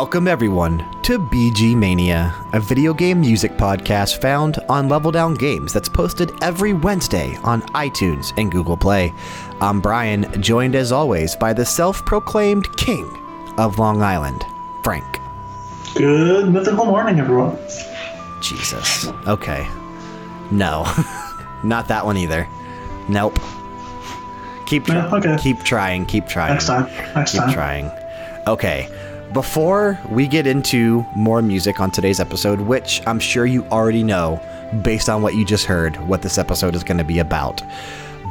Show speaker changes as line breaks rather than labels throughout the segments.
Welcome, everyone, to BG Mania, a video game music podcast found on Level Down Games that's posted every Wednesday on iTunes and Google Play. I'm Brian, joined as always by the self proclaimed king of Long Island, Frank.
Good mythical morning, everyone.
Jesus. Okay. No. Not that one either. Nope. Keep
Yeah, okay.
keep trying, keep trying.
Next time. Next
keep
time.
trying. Okay. Before we get into more music on today's episode, which I'm sure you already know based on what you just heard, what this episode is going to be about.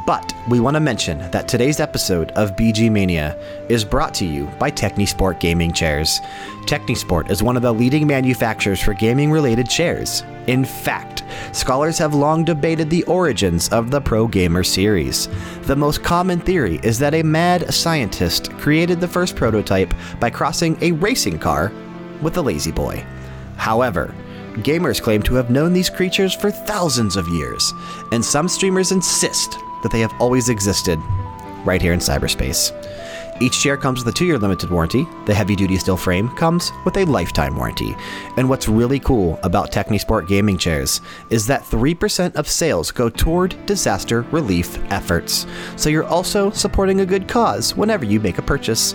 But we want to mention that today's episode of BG Mania is brought to you by Technisport Gaming Chairs. Technisport is one of the leading manufacturers for gaming related chairs. In fact, scholars have long debated the origins of the Pro Gamer series. The most common theory is that a mad scientist created the first prototype by crossing a racing car with a lazy boy. However, gamers claim to have known these creatures for thousands of years, and some streamers insist that they have always existed right here in cyberspace. Each chair comes with a two year limited warranty. The heavy duty steel frame comes with a lifetime warranty. And what's really cool about Technisport gaming chairs is that 3% of sales go toward disaster relief efforts. So you're also supporting a good cause whenever you make a purchase.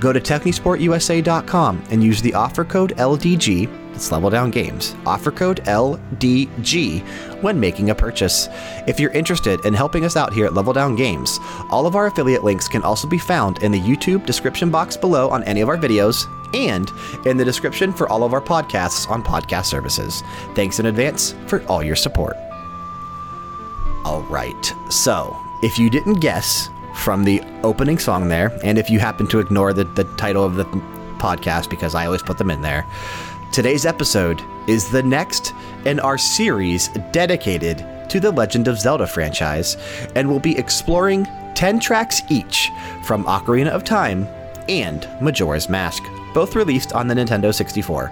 Go to TechnisportUSA.com and use the offer code LDG it's Level Down Games. Offer code LDG when making a purchase. If you're interested in helping us out here at Level Down Games, all of our affiliate links can also be found in the YouTube description box below on any of our videos and in the description for all of our podcasts on podcast services. Thanks in advance for all your support. All right. So, if you didn't guess from the opening song there, and if you happen to ignore the, the title of the podcast because I always put them in there, today's episode is the next in our series dedicated to the Legend of Zelda franchise, and we'll be exploring 10 tracks each from Ocarina of Time and Majora's Mask, both released on the Nintendo 64.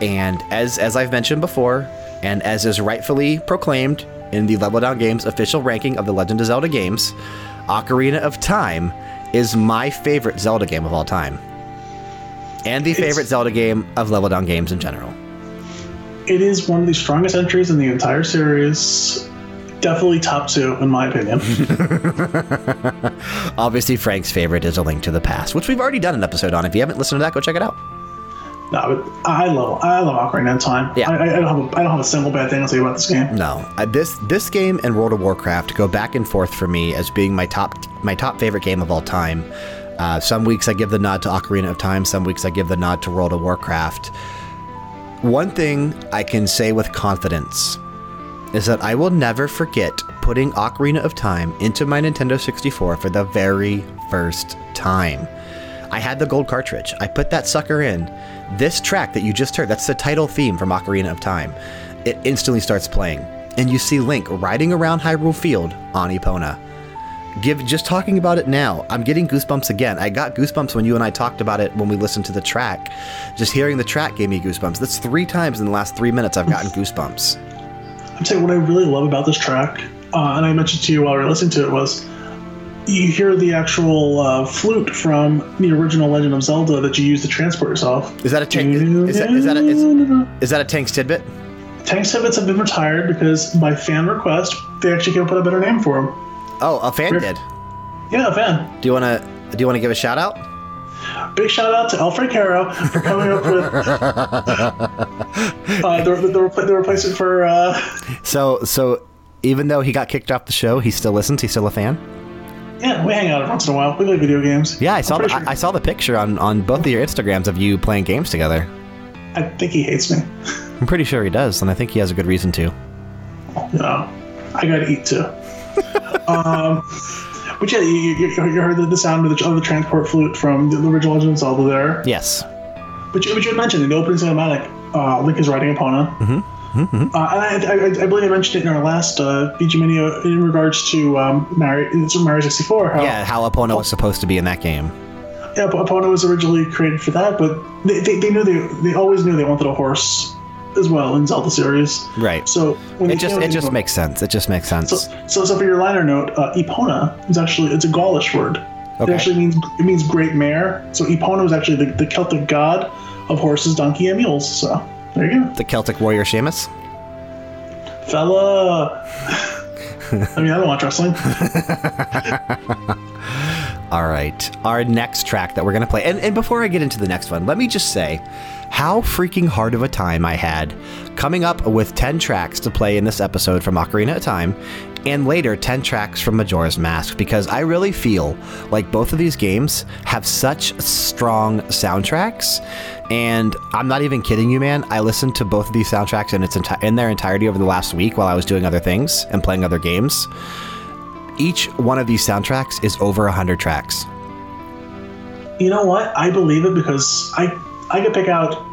And as as I've mentioned before, and as is rightfully proclaimed in the Level Down Games official ranking of the Legend of Zelda games, Ocarina of Time is my favorite Zelda game of all time. And the favorite Zelda game of Level Down games in general.
It is one of the strongest entries in the entire series. Definitely top two, in my opinion.
Obviously, Frank's favorite is A Link to the Past, which we've already done an episode on. If you haven't listened to that, go check it out.
no, but I love I love Ocarina of Time.
Yeah.
I, I, I don't have a, I don't have a single bad thing to say about this game.
No, uh, this this game and World of Warcraft go back and forth for me as being my top my top favorite game of all time. Uh, some weeks I give the nod to Ocarina of Time. Some weeks I give the nod to World of Warcraft. One thing I can say with confidence is that I will never forget putting Ocarina of Time into my Nintendo 64 for the very first time. I had the gold cartridge. I put that sucker in. This track that you just heard, that's the title theme from Ocarina of Time. It instantly starts playing. And you see Link riding around Hyrule Field on Epona. Give just talking about it now, I'm getting goosebumps again. I got goosebumps when you and I talked about it when we listened to the track. Just hearing the track gave me goosebumps. That's three times in the last three minutes I've gotten goosebumps.
I'm saying what I really love about this track, uh, and I mentioned to you while we were listening to it, was you hear the actual uh, flute from the original Legend of Zelda that you use to transport yourself.
Is that a tank? Is, that, is that a, is, is that a tank's tidbit?
Tank tidbits have been retired because by fan request, they actually came up with a better name for him.
Oh, a fan did.
Yeah, a fan.
Do you want to? Do you want to give a shout out?
Big shout out to Alfred Caro for coming up with uh, the, the, the, repl- the replacement for. Uh,
So, so even though he got kicked off the show, he still listens. He's still a fan.
yeah, we hang out once in a while. We play video games.
Yeah, I saw. The,
pretty
I, I saw the picture on on both of your Instagrams of you playing games together.
I think he hates me.
I'm pretty sure he does, and I think he has a good reason to.
Know, I gotta eat too. Um, but yeah, you, you, you heard the, the sound of the, of the transport flute from the original Legend of Zelda there.
Yes.
But you, but you mentioned in the opening cinematic, uh, Link is riding Epona. Mm-hmm. Uh, and I, I, I believe I mentioned it in our last uh, BG Mania in regards to um, Mario, Super Mario 64. How,
Yeah, how Epona was supposed to be in that game.
Yeah, Epona was originally created for that, but they, they, they knew they they always knew they wanted a horse as well in Zelda series.
Right.
So when
It just it just
Epona-
makes sense. It just makes sense.
So, so, so for your liner note, uh, Epona is actually it's a Gaulish word.
Okay.
It actually means it means great mare. So Epona was actually the, the Celtic god of horses, donkey, and mules. So there you go,
The Celtic warrior Sheamus.
fella. I mean, I don't watch wrestling.
All right. Our next track that we're going to play. And, and before I get into the next one, let me just say how freaking hard of a time I had coming up with 10 tracks to play in this episode from Ocarina of Time and later 10 tracks from Majora's Mask because I really feel like both of these games have such strong soundtracks. And I'm not even kidding you, man. I listened to both of these soundtracks in, its in their entirety over the last week while I was doing other things and playing other games each one of these soundtracks is over 100 tracks.
You know what? I believe it because I I could pick out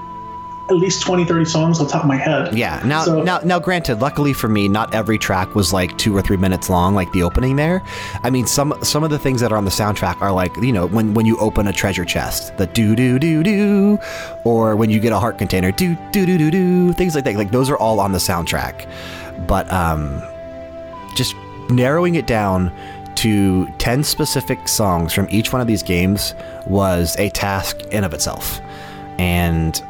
at least 20, 30 songs on top of my head.
Yeah. Now,
So-
now, now, granted, luckily for me, not every track was like two or three minutes long, like the opening there. I mean, some some of the things that are on the soundtrack are like, you know, when when you open a treasure chest, the do do do do, or when you get a heart container, do do do do do, things like that. Like those are all on the soundtrack. But um, just narrowing it down to 10 specific songs from each one of these games was a task in of itself. And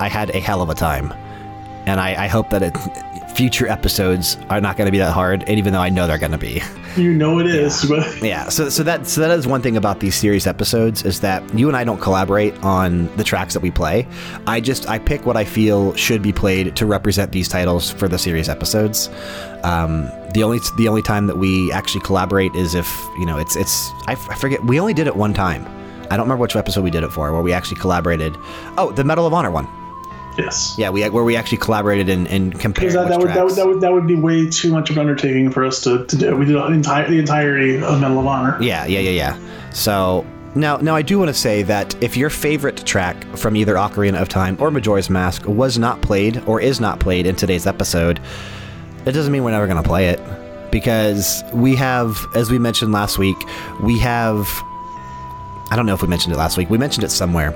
I had a hell of a time. And I, I hope that it, future episodes are not going to be that hard, and even though I know they're going to be.
You know it is, but
Yeah, so so that so that is one thing about these series episodes is that you and I don't collaborate on the tracks that we play. I just I pick what I feel should be played to represent these titles for the series episodes. Um, the only the only time that we actually collaborate is if you know it's it's I, f- I forget we only did it one time. I don't remember which episode we did it for where we actually collaborated. Oh, the Medal of Honor one.
yes.
Yeah, we where we actually collaborated and, and compared.
Because that, that, would, that, would, that, would, that would be way too much of an undertaking for us to, to do. We did the entire the entirety of Medal of Honor.
Yeah, yeah, yeah, yeah. So now, now I do want to say that if your favorite track from either Ocarina of Time or Majora's Mask was not played or is not played in today's episode, it doesn't mean we're never going to play it because we have, as we mentioned last week, we have. I don't know if we mentioned it last week. We mentioned it somewhere.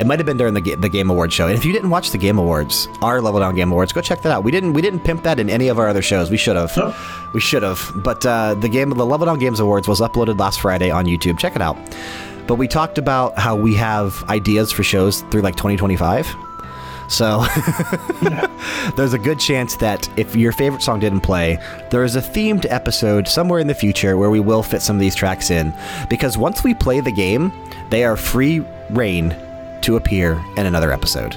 It might have been during the, Ga- the Game Awards show. And if you didn't watch the Game Awards, our Level Down Game Awards, go check that out. We didn't we didn't pimp that in any of our other shows. We should have. We should have. But uh, the game, of the Level Down Games Awards, was uploaded last Friday on YouTube. Check it out. But we talked about how we have ideas for shows through like 2025. So there's a good chance that if your favorite song didn't play, there is a themed episode somewhere in the future where we will fit some of these tracks in. Because once we play the game, they are free reign to appear in another episode.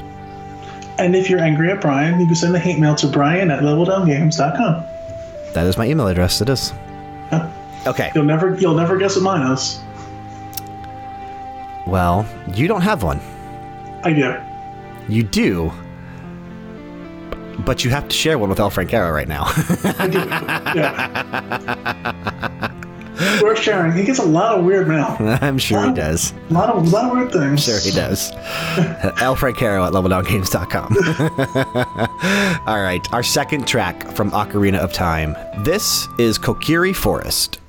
And if you're angry at Brian, you can send a hate mail to brian at leveldowngames.com.
That is my email address. It is. Okay.
You'll never you'll never guess what mine is.
Well, you don't have one.
I do.
You do. But you have to share one with El Francaro right now.
I do. Yeah. Worth sharing. He gets a lot of weird mail.
I'm sure he does.
A lot of, lot of weird things.
Sure he does. El Francaro at leveldowngames.com. All right, our second track from Ocarina of Time. This is Kokiri Forest.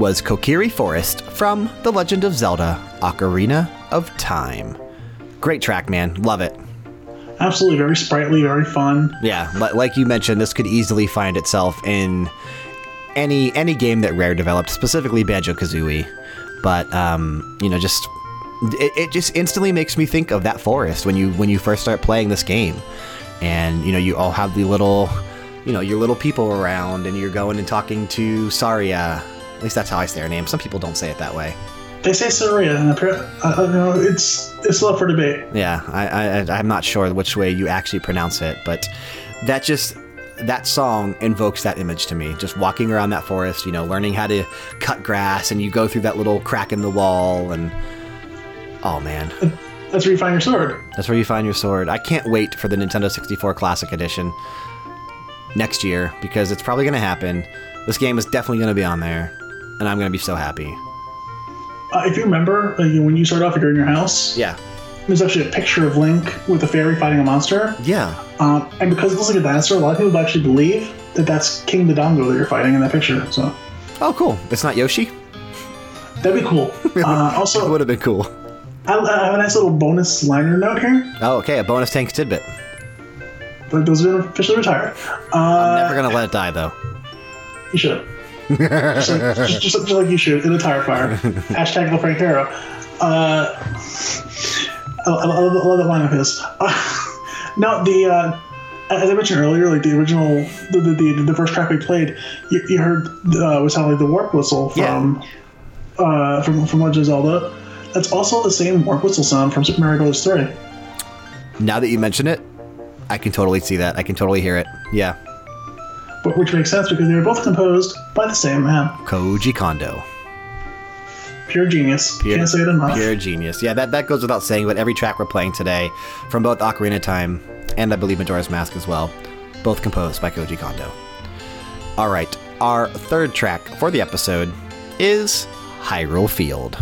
Was Kokiri Forest from The Legend of Zelda Ocarina of Time. Great track, man. Love it.
Absolutely, very sprightly, very fun.
Yeah, like you mentioned, this could easily find itself in any any game that Rare developed, specifically Banjo Kazooie. But um, you know, just it, it just instantly makes me think of that forest when you when you first start playing this game, and you know you all have the little, you know, your little people around, and you're going and talking to Saria. At least that's how I say her name. Some people don't say it that way.
They say Saria, and appar- know, it's it's up for debate.
Yeah, I, I I'm not sure which way you actually pronounce it, but that just that song invokes that image to me. Just walking around that forest, you know, learning how to cut grass, and you go through that little crack in the wall, and oh man,
That's where you find your sword.
that's where you find your sword. I can't wait for the Nintendo 64 Classic Edition next year because it's probably going to happen. This game is definitely going to be on there, and I'm going to be so happy.
Uh, if you remember, uh, you- when you start off, you're in your house.
Yeah,
There's actually a picture of Link with a fairy fighting a monster.
yeah.
Um, and because it looks like a dinosaur, a lot of people actually believe that that's King Dodongo that you're fighting in that picture. So
Oh, cool. It's not Yoshi.
that'd be cool. Uh, also,
would have been cool.
I, I have a nice little bonus liner note here.
Oh, okay. A bonus tank tidbit.
But those have been officially retired. Uh,
I'm never gonna let it die though.
You should. Just, like, just, just, just like you should in a tire fire. Hashtag the Frank Hero. Uh, I, I, love, I love that line of his. Uh, no, the uh, as I mentioned earlier, like the original, the the, the, the first track we played, you, you heard uh, was sound like the warp whistle from uh, from from Legend of Zelda. That's also the same warp whistle sound from Super Mario Bros. Three.
Now that you mention it, I can totally see that. I can totally hear it. Yeah.
But which makes sense because they were both composed by the same man.
Koji Kondo.
Pure genius.
Pure-
Can't say it enough.
Pure genius. Yeah, that, that goes without saying, but every track we're playing today, from both Ocarina Time and I believe Majora's Mask as well, both composed by Koji Kondo. All right, our third track for the episode is Hyrule Field.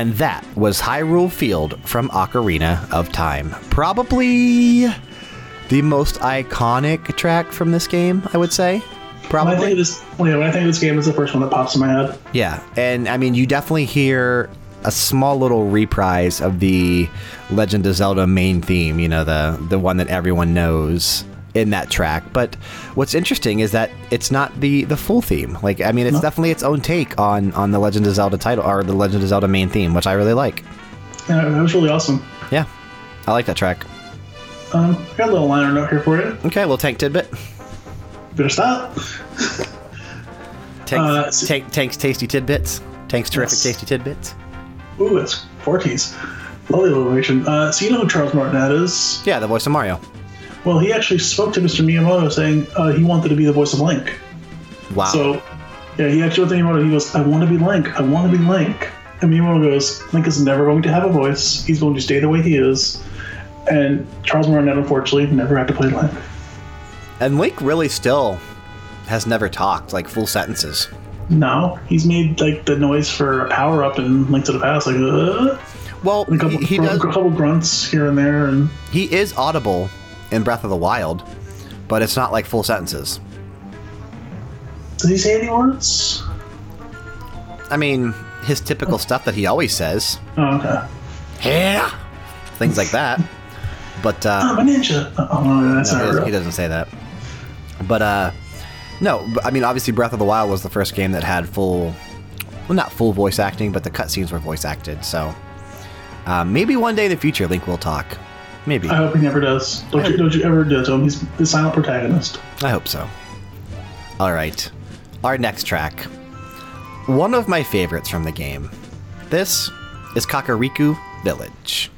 And that was Hyrule Field from Ocarina of Time. Probably the most iconic track from this game, I would say.
When I think
Probably.
this, yeah, when I think of this game, it's the first one that pops in my head.
Yeah, and I mean, you definitely hear a small little reprise of the Legend of Zelda main theme. You know, the the one that everyone knows in that track. But what's interesting is that it's not the the full theme. Like, I mean, it's
No.
definitely its own take on on the Legend of Zelda title or the Legend of Zelda main theme, which I really like.
Yeah, that was really awesome.
Yeah, I like that track.
Um, I got a little liner note here for you.
Okay, little tank tidbit.
Better stop.
Tanks,
Uh, s-
tank, tanks tasty tidbits. Tanks terrific
Yes.
tasty tidbits.
Ooh, that's four keys. Lovely alliteration. Uh, so you know who Charles Martinet is?
Yeah, the voice of Mario.
Well, he actually spoke to Mr. Miyamoto saying uh, he wanted to be the voice of Link.
Wow.
So, yeah, he actually went to Miyamoto. He goes, "I want to be Link. I want to be Link." And Miyamoto goes, "Link is never going to have a voice. He's going to stay the way he is." And Charles Martinet, unfortunately, never had to play Link.
and Link really still has never talked like full sentences.
No, he's made like the noise for a power up in Link to the Past, like uh,
Well,
a couple,
he, he
gr-
does.
a couple grunts here and there, and
He is audible in Breath of the Wild, but it's not like full sentences.
does he say any words?
I mean, his typical stuff that he always says.
Oh, okay.
Yeah. Things like that. But uh,
I'm a ninja. Oh, no, that's
No,
not
he, he doesn't say that. But uh, no. I mean, obviously, Breath of the Wild was the first game that had full, well, not full voice acting, but the cutscenes were voice acted. So um, maybe one day in the future, Link will talk. Maybe.
I hope he never does. Don't you, don't you ever do it to him. He's the silent protagonist.
I hope so. All right. Our next track. One of my favorites from the game. This is Kakariko Village.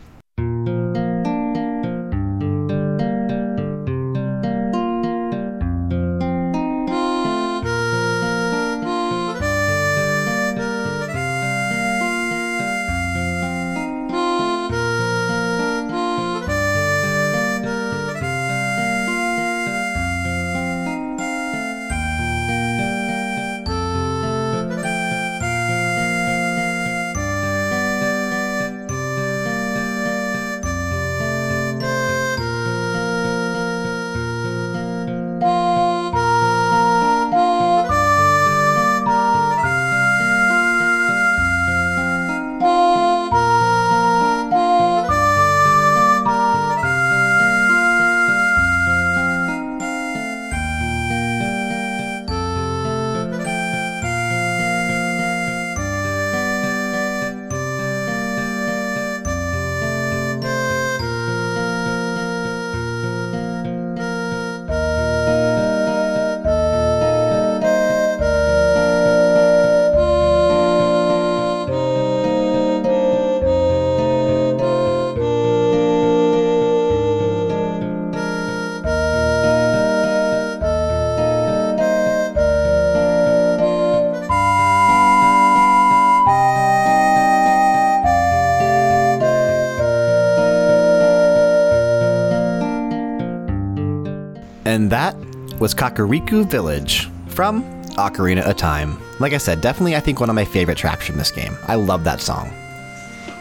Was Kakariko Village from Ocarina of Time. Like I said, definitely I think one of my favorite tracks from this game. I love that song.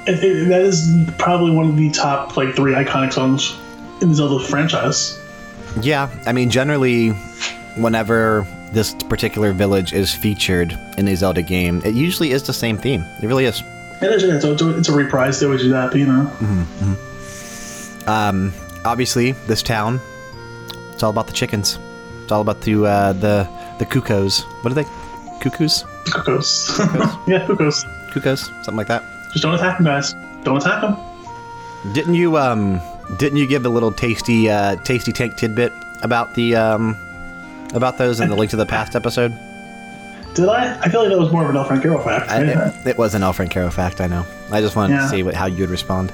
It, it, that is probably one of the top like three iconic songs in the Zelda franchise.
Yeah, I mean generally whenever this particular village is featured in a Zelda game, it usually is the same theme. It really is.
It is. It's a, it's a reprise. They always do that, you know.
Um, obviously, this town, it's all about the chickens. It's all about the uh, the the cuckoos. What are they? Cuckoos?
Cuckoos. yeah, cuckoos.
Cuckoos? Something like that.
Just don't attack them, guys. Don't attack them.
Didn't you um didn't you give a little tasty uh tasty tank tidbit about the um about those in the link to the past episode?
Did I? I feel like that was more of an El Francaro fact.
I, it, it was an El Francaro fact, I know. I just wanted to see what, how you would respond.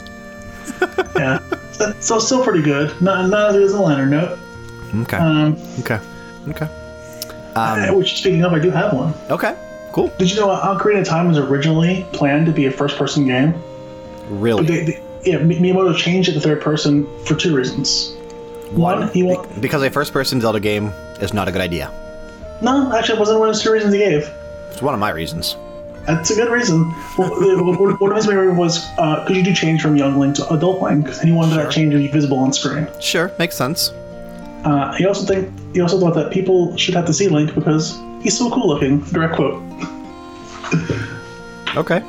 yeah. So, so still pretty good. Not, not as good as a liner note.
Okay.
Um,
okay. Okay.
uh, which, speaking of, I do have one.
Okay. Cool.
Did you know uh, Ocarina of Time was originally planned to be a first-person game?
Really?
They, they, yeah, Mi- Miyamoto changed it to third person for two reasons. One, he wa-
because a first person Zelda game is not a good idea.
no, actually, it wasn't one of the two reasons he gave.
It's one of my reasons.
That's a good reason. Well, the- one one of his main reasons was because you do change from young Link to adult Link, and he wanted that change to be visible on screen.
Sure, makes sense.
Uh, he also think he also thought that people should have to see Link because he's so cool looking. Direct quote.
Okay.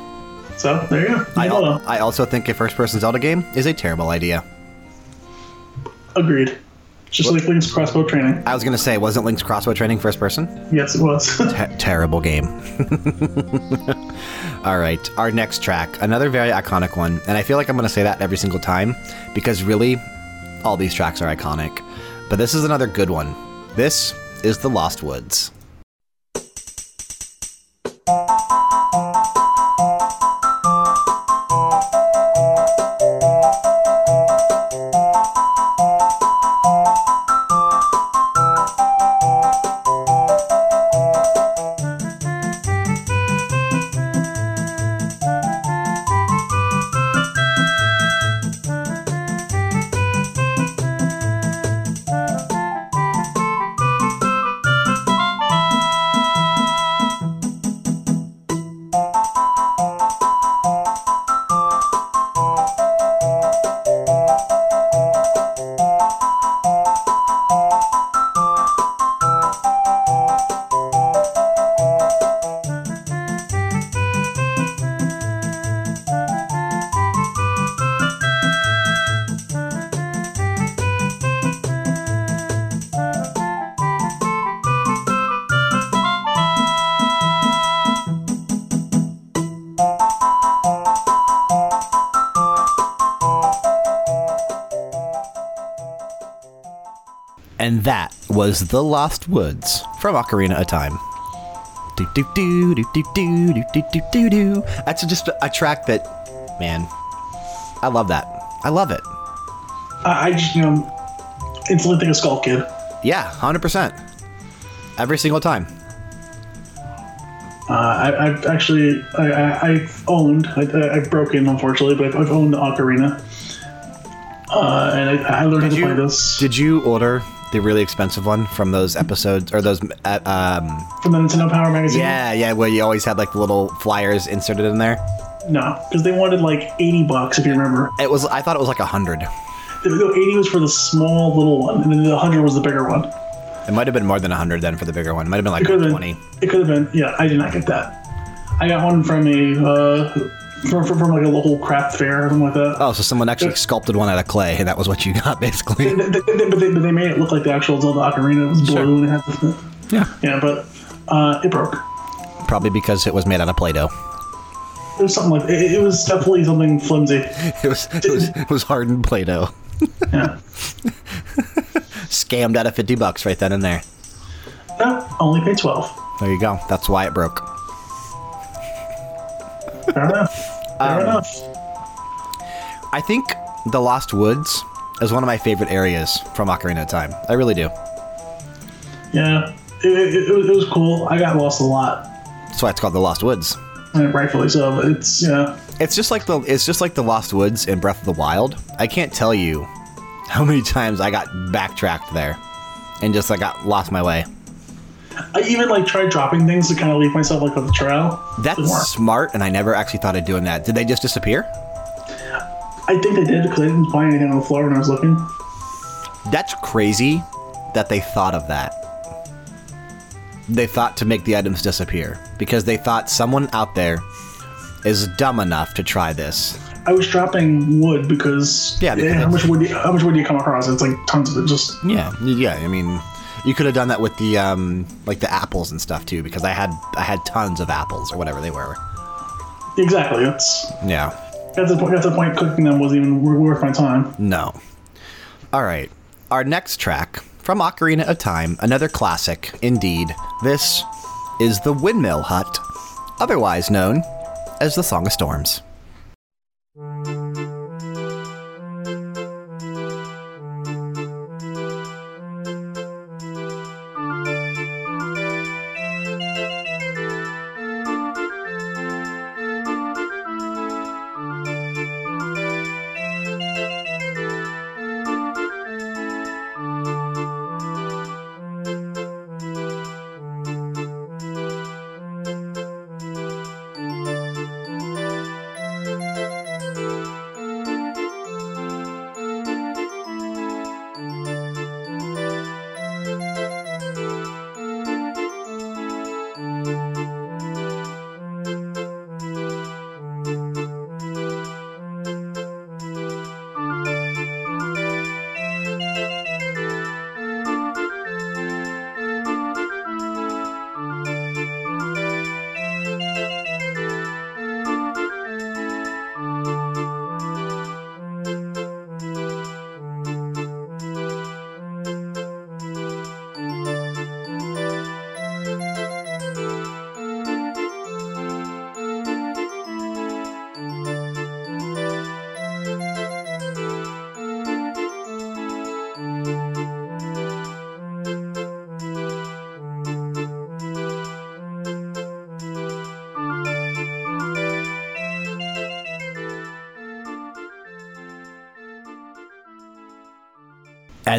So there you go.
I, al- I also think a first person Zelda game is a terrible idea.
Agreed. Just like Link's crossbow training.
I was going to say, wasn't Link's crossbow training first person?
Yes, it was.
Te- terrible game. All right, our next track, another very iconic one, and I feel like I'm going to say that every single time because really, all these tracks are iconic. But this is another good one. This is The Lost Woods. Was The Lost Woods from Ocarina of Time. Do, do, do, do, do, do, do, do, do, do, do. That's just a, track that, man, I love that. I love it.
I, I just, you know, instantly think of Skull Kid.
Yeah, 100%. Every single time.
Uh, I, I've actually, I, I, I've owned, I, I've broken, unfortunately, but I've, I've owned the Ocarina. Uh, and I, I learned how to play this
Did you order the really expensive one from those episodes or those? Uh, um,
from the Nintendo Power magazine.
yeah, yeah, where you always had like the little flyers inserted in there.
No, because they wanted like 80 bucks, if you remember.
It was. I thought it was like a hundred.
80 was for the small little one, and then the 100 was the bigger one.
It might have been more than a hundred then for the bigger one. It might have been like
It
twenty.
been. It could have been. Yeah, I did not get that. I got one from a uh, from, from, from like a local craft fair or something like that.
Oh, so someone actually sculpted one out of clay, and that was what you got, basically.
They- they- they- but, they, but they made it look like the actual Zelda Ocarina. It was blue and it had the,
Yeah.
yeah, but uh, it broke.
Probably because it was made out of Play-Doh.
It was something like it, it was definitely something flimsy.
It was. It was. It was hardened Play-Doh.
Yeah,
Scammed out of fifty bucks right then and there.
no, only paid twelve.
There you go. That's why it broke.
Fair enough. Um, Fair enough.
I think the Lost Woods is one of my favorite areas from Ocarina of Time. I really do.
Yeah, it, it, it, was, it was cool. I got lost a lot,
That's why it's called the Lost Woods.
and rightfully so. It's yeah,
It's just like the it's just like the Lost Woods in Breath of the Wild. I can't tell you how many times I got backtracked there and just I got lost my way.
I even like tried dropping things to kind of leave myself like on the trail.
That's smart, and I never actually thought of doing that. Did they just disappear?
I think they did because I didn't find anything on the floor when I was looking.
That's crazy that they thought of that. They thought to make the items disappear because they thought someone out there is dumb enough to try this.
I was dropping wood because
Yeah, eh, because
how much wood? Do you, how much wood do you come across? It's like tons of it. Just
Yeah, yeah. I mean, you could have done that with the um, like the apples and stuff too, because I had I had tons of apples or whatever they were.
exactly. It's
Yeah.
at the point. At the point, cooking them was even worth my time.
No. All right. Our next track from Ocarina of Time, another classic indeed. This is the Windmill Hut, otherwise known as the Song of Storms.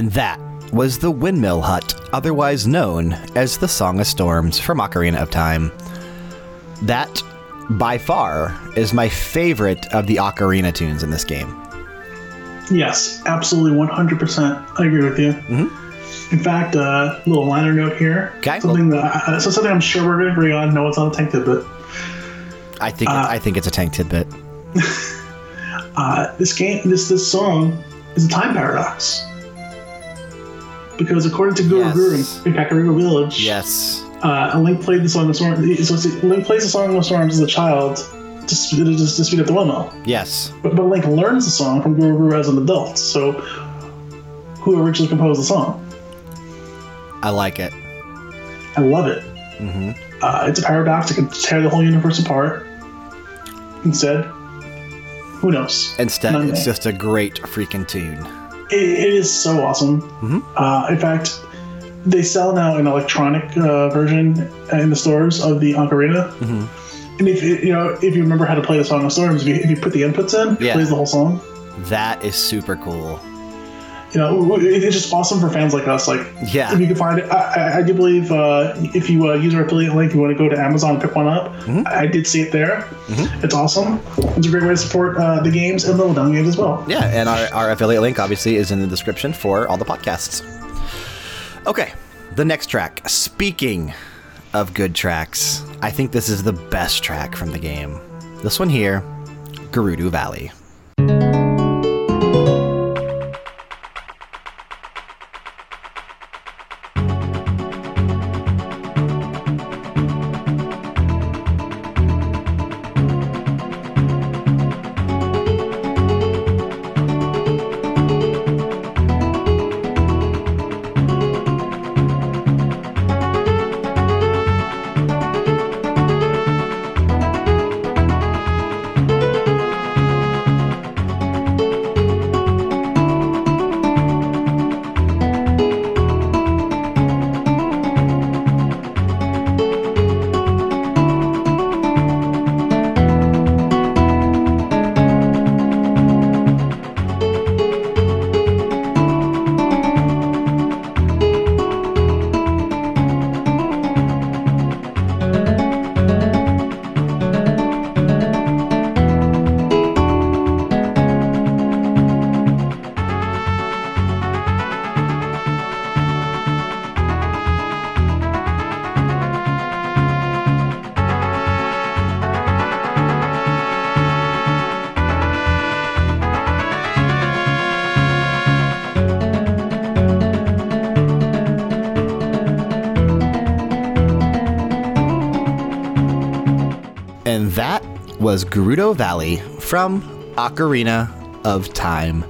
And that was the Windmill Hut, otherwise known as the Song of Storms from Ocarina of Time. That, by far, is my favorite of the Ocarina tunes in this game.
Yes, absolutely, one hundred percent. I agree with you. In fact, a uh, little liner note here.
Okay.
Something that uh, so something I'm sure we're going to agree on. No, it's not a tank tidbit.
I think I think it's a tank tidbit.
Uh, this game, this this song, is a time paradox. Because according to Guru
Yes.
Guru in Kakariko Village,
Yes.
uh, Link played the song of Storms. So see, Link plays the song of Storms as a child to, speed, to, to speed up the windmill.
Yes.
But, but Link learns the song from Guru Guru as an adult. So, who originally composed the song?
I like it.
I love it. Uh, it's a paradox. It can tear the whole universe apart. Instead, who knows?
Instead,
None-
it's just a great freaking tune.
It, it is so awesome. Uh, in fact, they sell now an electronic uh, version in the stores of the Ocarina. And if you you know if you remember how to play the Song of Storms, if you, if you put the inputs in, it plays the whole song.
That is super cool.
You know, it's just awesome for fans like us. Like,
Yeah.
if you can find it, I, I, I do believe uh, if you uh, use our affiliate link, you want to go to Amazon and pick one up. I did see it there. It's awesome. It's a great way to support uh, the games and the Level Down games as well.
Yeah, and our, our affiliate link obviously is in the description for all the podcasts. Okay, the next track. Speaking of good tracks, I think this is the best track from the game. This one here, Gerudo Valley. Was Gerudo Valley from Ocarina of Time.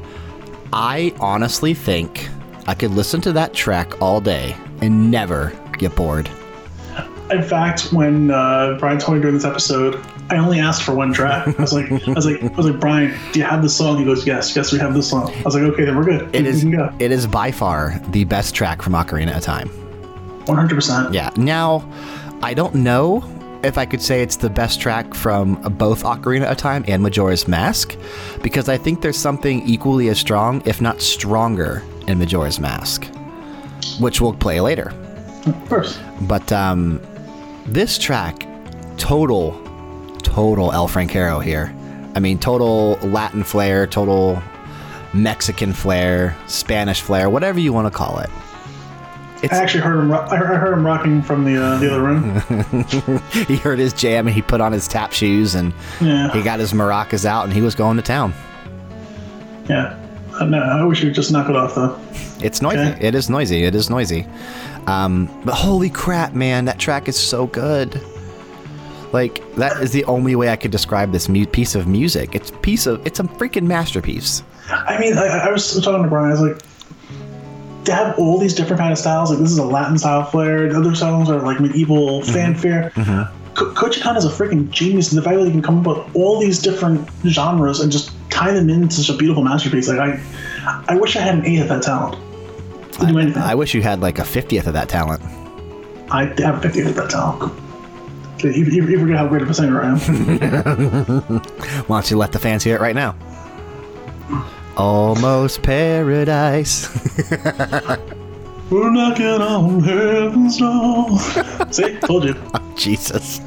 I honestly think I could listen to that track all day and never get bored.
In fact, when uh, Brian told me during this episode, I only asked for one track. I was like, I was like, I was like, Brian, do you have this song? He goes, Yes, yes, we have this song. I was like, Okay, then we're good.
It is
go.
it is by far the best track from Ocarina of Time.
One hundred percent.
Yeah. Now, I don't know if I could say it's the best track from both Ocarina of Time and Majora's Mask, because I think there's something equally as strong, if not stronger, in Majora's Mask, which we'll play later.
Of course.
But um, this track, total, total El Francaro here. I mean, total Latin flair, total Mexican flair, Spanish flair, whatever you want to call it.
I actually heard him. ro- I heard him rocking from the uh, the other room.
He heard his jam and he put on his tap shoes and
Yeah.
he got his maracas out and he was going to town.
Yeah. Uh, no, I wish you'd just knock it off though.
It's noisy.
Okay.
It is noisy. It is noisy. Um, but holy crap, man, that track is so good. Like that is the only way I could describe this mu- piece of music. It's piece of it's a freaking masterpiece.
I mean, I, I was talking to Brian. I was like, to have all these different kind of styles. Like this is a Latin style flair. The other songs are like medieval mm-hmm. fanfare. Mm-hmm. Ko- Koji Kondo is a freaking genius the fact that he can come up with all these different genres and just tie them into such a beautiful masterpiece. Like I, I wish I had an eighth of that talent to do anything.
I wish you had like a fiftieth of that talent.
I have a fiftieth of that talent. You, you, you forget how great of a singer I am.
Why don't you let the fans hear it right now? Almost paradise.
We're knocking on heaven's door. See, told you.
Jesus.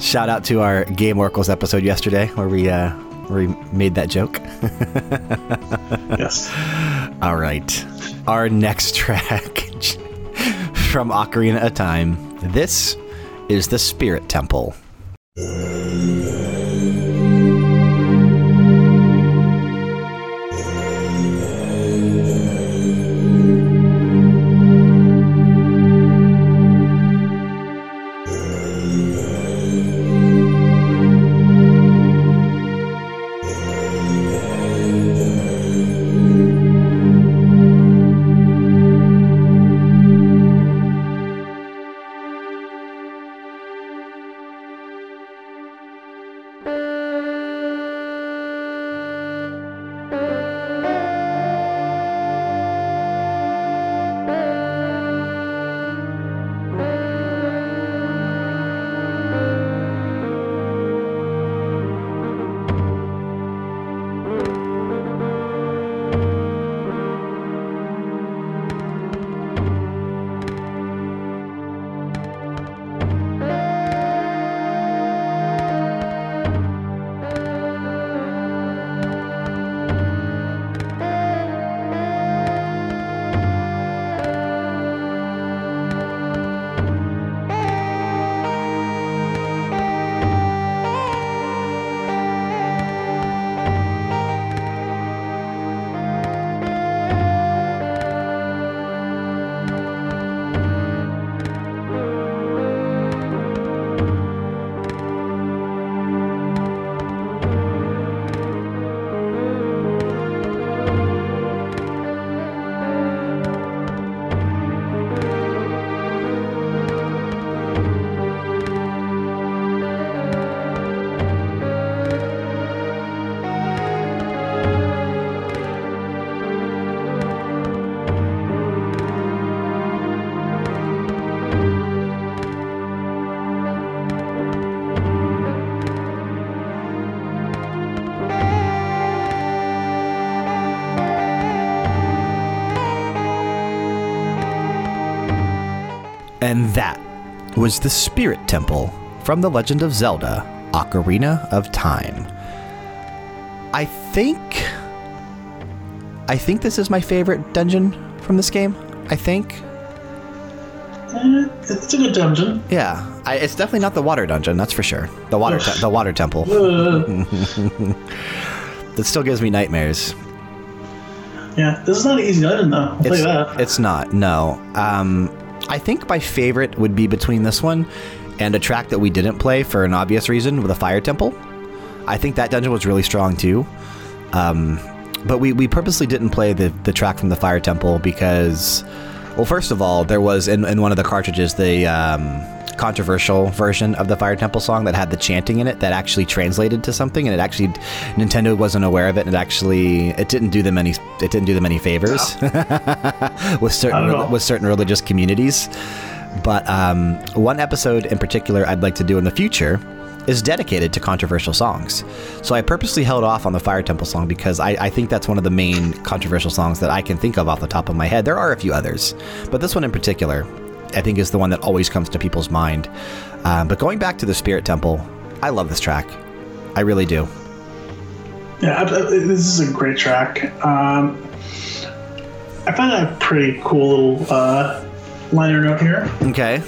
Shout out to our Game Oracles episode yesterday where we uh where we made that joke.
Yes.
All right. Our next track from Ocarina of Time. This is the Spirit Temple. And that was the Spirit Temple from The Legend of Zelda Ocarina of Time. I think. I think this is my favorite dungeon from this game. I think.
Eh, it's a good dungeon.
Yeah, I, it's definitely not the water dungeon. That's for sure. The water, te- the water temple.
Uh,
That still gives me nightmares.
yeah, this is not an easy dungeon though. I'll tell
It's,
you that.
it's not. No. Um, I think my favorite would be between this one and a track that we didn't play for an obvious reason with the Fire Temple. I think that dungeon was really strong too. Um, but we, we purposely didn't play the, the track from the Fire Temple because, well, first of all, there was in, in one of the cartridges the um, controversial version of the Fire Temple song that had the chanting in it that actually translated to something, and it actually Nintendo wasn't aware of it, and it actually it didn't do them any it didn't do them any favors with certain
Not at all.
with certain religious communities. But um, one episode in particular I'd like to do in the future is dedicated to controversial songs. So I purposely held off on the Fire Temple song because I, I think that's one of the main controversial songs that I can think of off the top of my head. There are a few others, but this one in particular, I think is the one that always comes to people's mind. Um, but going back to the Spirit Temple, I love this track. I really do.
Yeah, this is a great track. Um, I found a pretty cool little uh, liner note here.
Okay.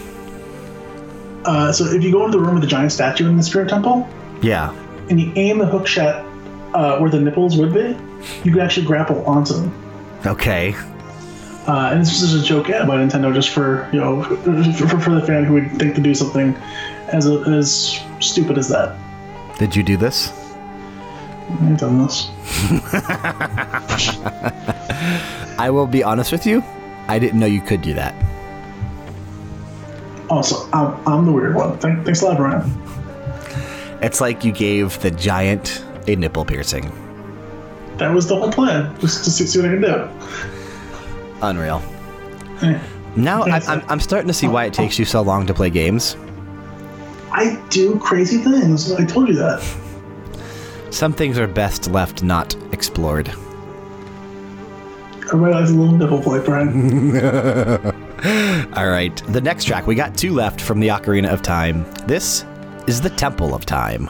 Uh, so if you go into the room with the giant statue in the spirit temple
Yeah.
and you aim the hook shot uh, where the nipples would be, you can actually grapple onto them.
Okay.
Uh, and this is a joke by Nintendo, just for you know, for, for, the fan who would think to do something as a, as stupid as that.
Did you do this?
I've done this.
I will be honest with you. I didn't know you could do that.
Also, I'm, I'm the weird one. Thank, thanks a lot, Brian.
It's like you gave the giant a nipple piercing.
That was the whole plan, just to see, see what I can do.
Unreal.
Eh.
Now I,
Thanks.
I'm, I'm starting to see why it takes you so long to play games.
I do crazy things. I told you that.
Some things are best left not explored.
Everybody likes a little nipple play, Brian.
All right, the next track, we got two left from the Ocarina of Time. This is the Temple of Time.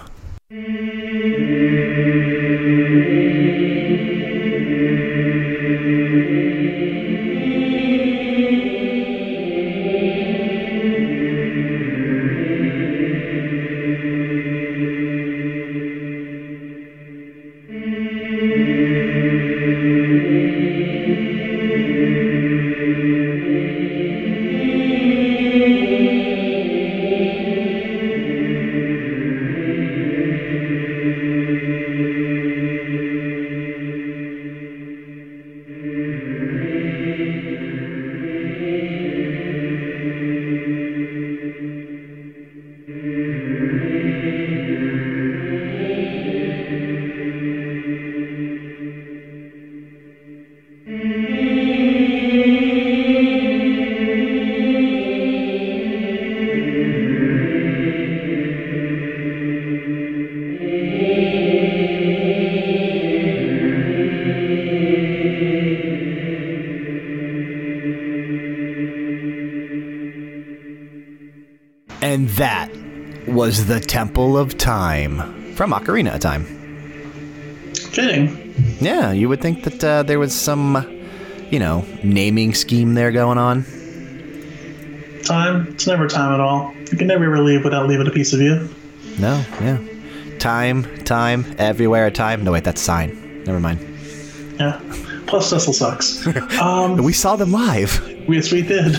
Was the Temple of Time from Ocarina of Time.
Fitting.
Yeah, you would think that uh, there was some, you know, naming scheme there going on.
Time. It's never time at all. You can never ever leave without leaving a piece of you.
No, yeah. Time, time, everywhere, time. No, wait, that's sign. Never mind.
Yeah. Plus, Tesla sucks. Um,
We saw them live.
Yes, we did.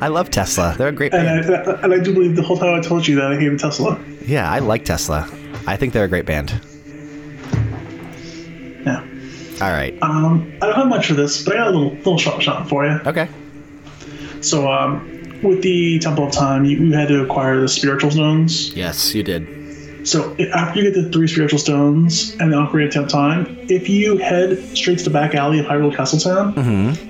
I love Tesla. They're a great
and,
band.
I, and I do believe the whole time I told you that I hated Tesla.
Yeah, I like Tesla. I think they're a great band.
Yeah.
All right.
Um, I don't have much for this, but I got a little little shot shot for you.
Okay.
So, um, with the Temple of Time, you, you had to acquire the spiritual stones.
Yes, you did.
So after you get the three spiritual stones and the Ocarina of Time, if you head straight to the back alley of Hyrule Castletown,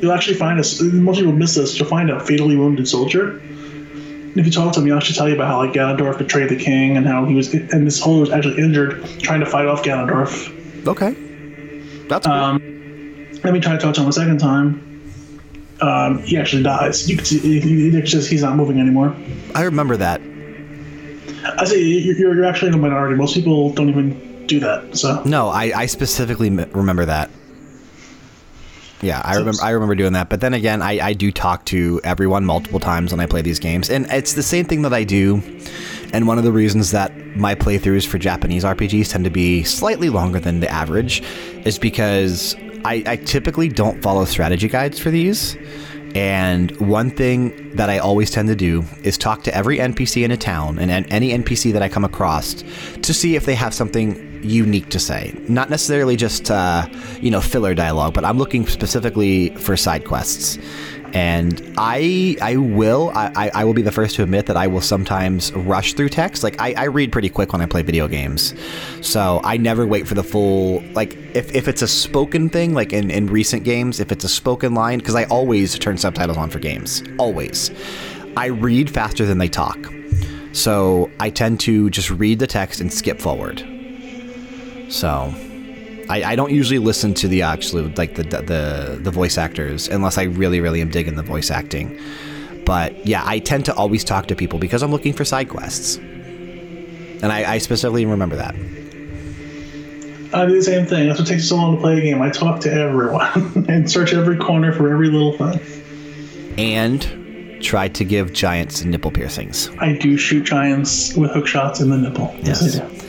you'll actually find a. s- Most people miss this. You'll find a fatally wounded soldier. And if you talk to him, he'll actually tell you about how like Ganondorf betrayed the king and how he was, and this soldier was actually injured trying to fight off Ganondorf.
Okay. That's cool.
Um, let me try to talk to him a second time. um, he actually dies. You can see he, he just he's not moving anymore.
I remember that.
I say you're, you're actually in a minority. Most people don't even do that. So
No, I, I specifically remember that. Yeah, I remember. I remember doing that. But then again, I, I do talk to everyone multiple times when I play these games, and it's the same thing that I do. And one of the reasons that my playthroughs for Japanese RPGs tend to be slightly longer than the average is because I, I typically don't follow strategy guides for these. And one thing that I always tend to do is talk to every NPC in a town and, any NPC that I come across to see if they have something unique to say. Not necessarily just, uh, you know, filler dialogue, but I'm looking specifically for side quests. And I I will I, I- will be the first to admit that I will sometimes rush through text. Like I, I read pretty quick when I play video games. So I never wait for the full like if, if it's a spoken thing, like in, in recent games, if it's a spoken line, because I always turn subtitles on for games. Always. I read faster than they talk. So I tend to just read the text and skip forward. So I, I don't usually listen to the actual like the, the the voice actors unless I really really am digging the voice acting. But yeah, I tend to always talk to people because I'm looking for side quests, and I, I specifically remember that.
I do the same thing. That's what takes so long to play a game. I talk to everyone and search every corner for every little thing.
And try to give giants nipple piercings.
I do shoot giants with hook shots in the nipple. Yes,
Yes.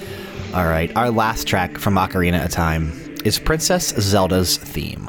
All right, our last track from Ocarina of Time is Princess Zelda's theme.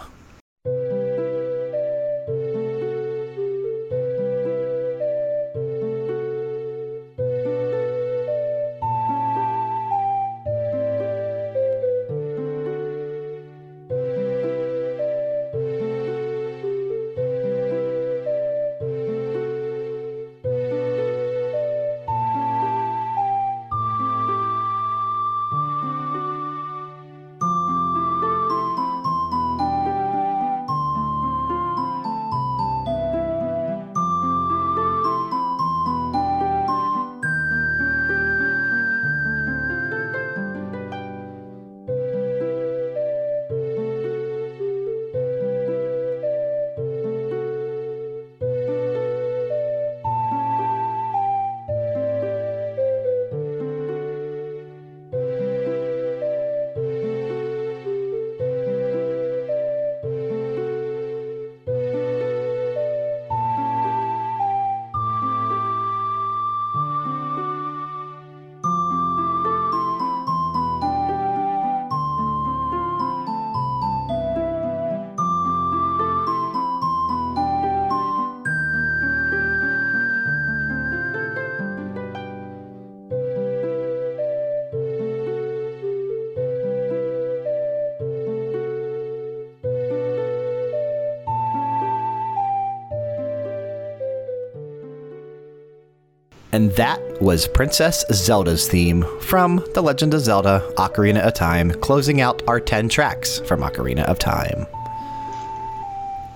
Was Princess Zelda's theme from The Legend of Zelda Ocarina of Time, closing out our 10 tracks from Ocarina of Time.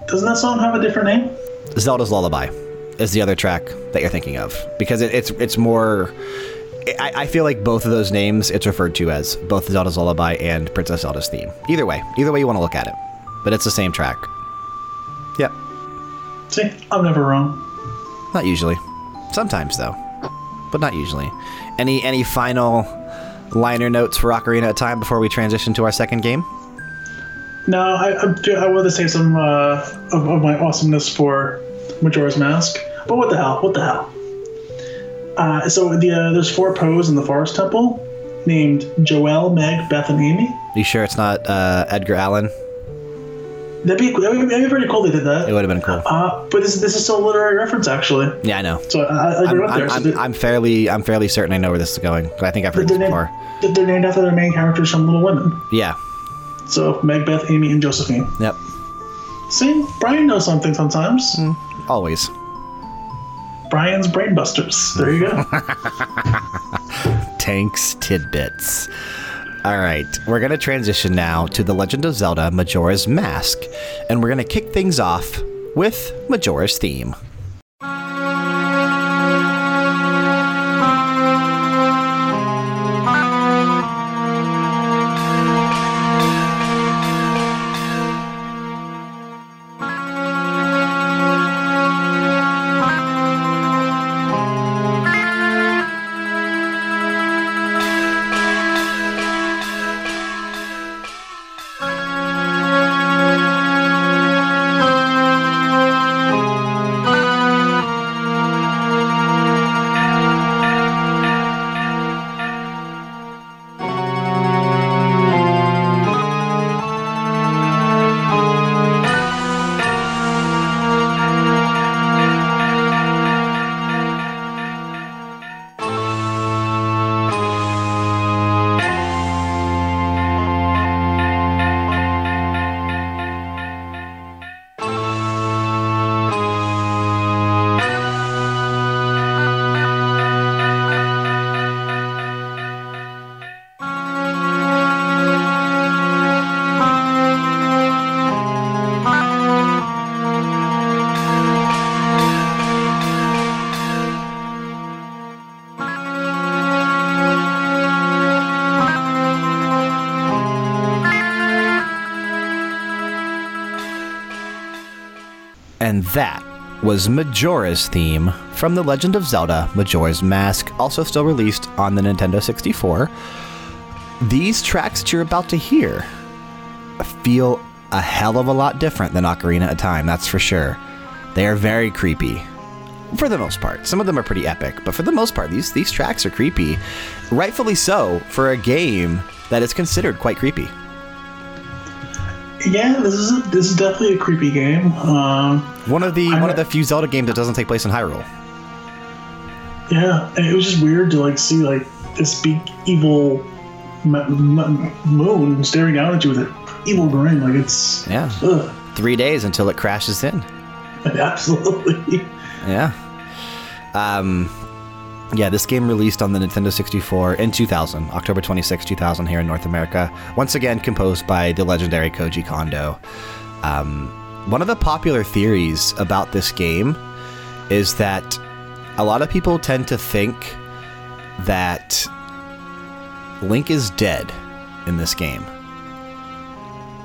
Doesn't that song have a different name?
Zelda's Lullaby is the other track that you're thinking of because it, it's it's more. I, I feel like both of those names it's referred to as both Zelda's Lullaby and Princess Zelda's theme. Either way, either way you want to look at it, but it's the same track. Yep,
See, I'm never wrong.
not usually. Sometimes though, but not usually. Any any final liner notes for Ocarina of Time before we transition to our second game?
No, I, I, I want to say some uh, of, of my awesomeness for Majora's Mask, but what the hell? What the hell? Uh, so the uh, there's four Poes in the Forest Temple named Joelle, Meg, Beth, and Amy.
You sure it's not uh, Edgar Allan?
That'd be that'd be, that'd be pretty cool. They did that.
It would have been cool.
Uh, but this this is still a literary reference actually.
Yeah, I know.
So I, I
I'm,
grew up there.
I'm,
so
I'm,
they're,
I'm fairly I'm fairly certain I know where this is going. I think I've heard this
they're,
before.
named, they're named after their main characters from Little Women.
Yeah.
So Macbeth, Amy, and Josephine.
Yep.
See, Brian knows something sometimes.
Always.
Brian's Brainbusters. There you go.
Tanks tidbits. All right, we're going to transition now to The Legend of Zelda Majora's Mask, and we're going to kick things off with Majora's theme. That was Majora's theme from The Legend of Zelda Majora's Mask, also still released on the Nintendo 64. These tracks that you're about to hear feel a hell of a lot different than Ocarina of Time, that's for sure. They are very creepy. For the most part. Some of them are pretty epic, but for the most part, these, these tracks are creepy. Rightfully so, for a game that is considered quite creepy.
Yeah, this is a, this is definitely a creepy game. Um,
One of the
I'm
one of the few Zelda games that doesn't take place in Hyrule.
yeah, it was just weird to like see like this big evil m- m- moon staring down at you with an evil grin. Like it's
Yeah.
ugh.
Three days until it crashes in.
absolutely.
Yeah. Um, yeah, this game released on the Nintendo 64 in 2000, October 26, 2000, here in North America. Once again, composed by the legendary Koji Kondo. Um, one of the popular theories about this game is that a lot of people tend to think that Link is dead in this game.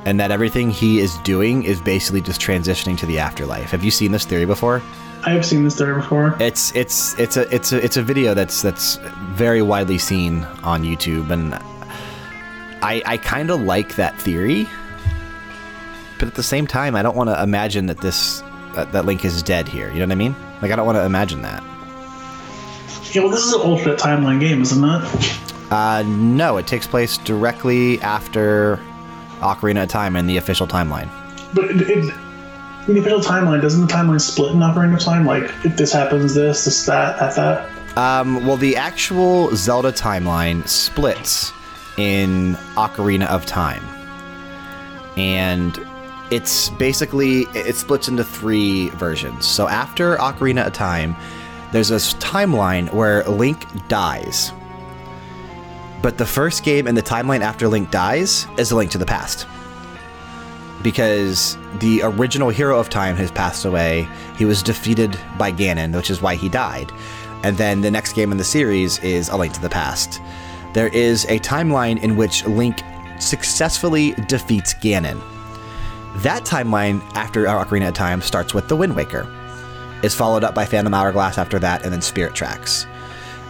And that everything he is doing is basically just transitioning to the afterlife. Have you seen this theory before?
I have seen this there before.
It's it's it's a it's a it's a video that's that's very widely seen on YouTube, and I I kind of like that theory, but at the same time, I don't want to imagine that this that, that Link is dead here. You know what I mean? Like I don't want to imagine that.
Yeah, well, this is an alternate timeline game, isn't it?
Uh, no, it takes place directly after Ocarina of Time in the official timeline.
But it, it, in the official timeline, doesn't the timeline split in Ocarina of Time? Like, if this happens, this, this, that, that, that.
Um, well, the actual Zelda timeline splits in Ocarina of Time. And it's basically, it splits into three versions. So after Ocarina of Time, there's this timeline where Link dies. But the first game in the timeline after Link dies is A Link to the Past. Because the original hero of time has passed away. He was defeated by Ganon, which is why he died. And then the next game in the series is A Link to the Past. There is a timeline in which Link successfully defeats Ganon. That timeline after Ocarina of Time starts with The Wind Waker. Is followed up by Phantom Hourglass after that, and then Spirit Tracks.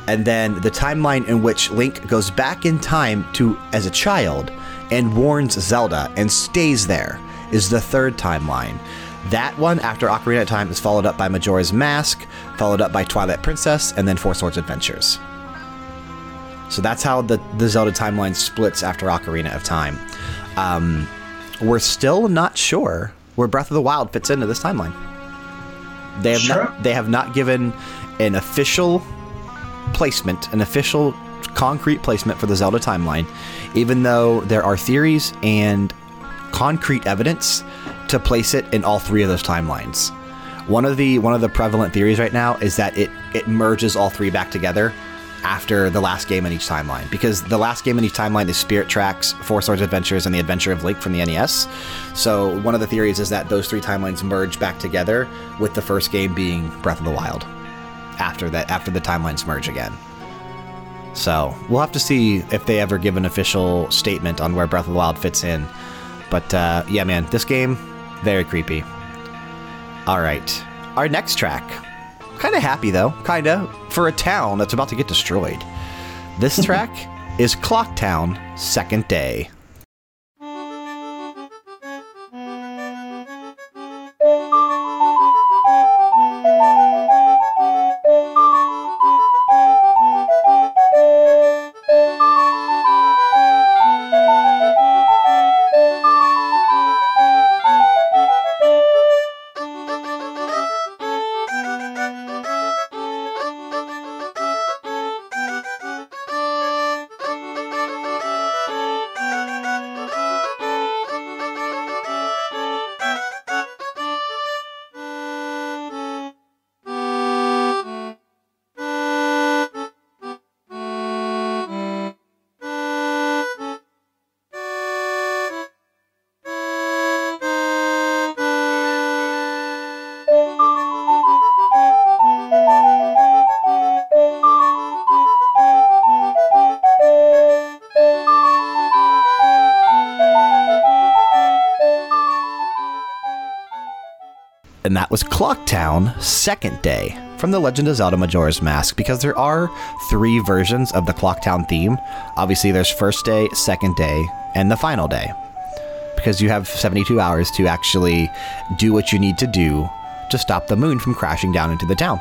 And then the timeline in which Link goes back in time to as a child and warns Zelda and stays there is the third timeline. That one after Ocarina of Time is followed up by Majora's Mask, followed up by Twilight Princess, and then Four Swords Adventures. So that's how the, the Zelda timeline splits after Ocarina of Time. Um, we're still not sure where Breath of the Wild fits into this timeline. They have
Sure.
not, they have not given an official placement, an official concrete placement for the Zelda timeline, even though there are theories and concrete evidence to place it in all three of those timelines. One of the one of the prevalent theories right now is that it it merges all three back together after the last game in each timeline because the last game in each timeline is Spirit Tracks, Four Swords Adventures, and the Adventure of Link from the NES. So one of the theories is that those three timelines merge back together, with the first game being Breath of the Wild after that after the timelines merge again. So we'll have to see if they ever give an official statement on where Breath of the Wild fits in. But uh, yeah, man, this game very creepy. All right, our next track, kind of happy though, kind of for a town that's about to get destroyed. This track is Clock Town Second Day. That was Clocktown Second Day from The Legend of Zelda Majora's Mask because there are three versions of the Clocktown theme. Obviously, there's first day, second day, and the final day because you have 72 hours to actually do what you need to do to stop the moon from crashing down into the town.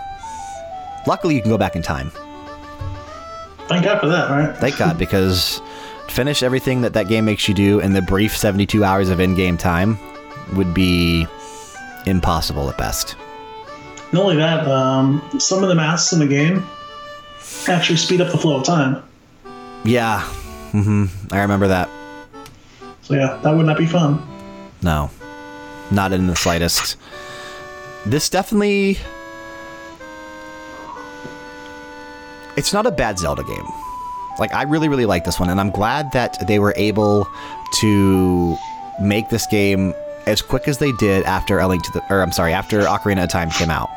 Luckily, you can go back in time.
Thank God for that, right?
Thank God, because to finish everything that that game makes you do in the brief 72 hours of in-game time would be impossible at best.
Not only that, um, some of the masks in the game actually speed up the flow of time.
Yeah, hmm I remember that.
So yeah, that would not be fun.
No, not in the slightest. This definitely. It's not a bad Zelda game. Like, I really, really like this one, and I'm glad that they were able to make this game as quick as they did after A Link to the. Or, I'm sorry, after Ocarina of Time came out.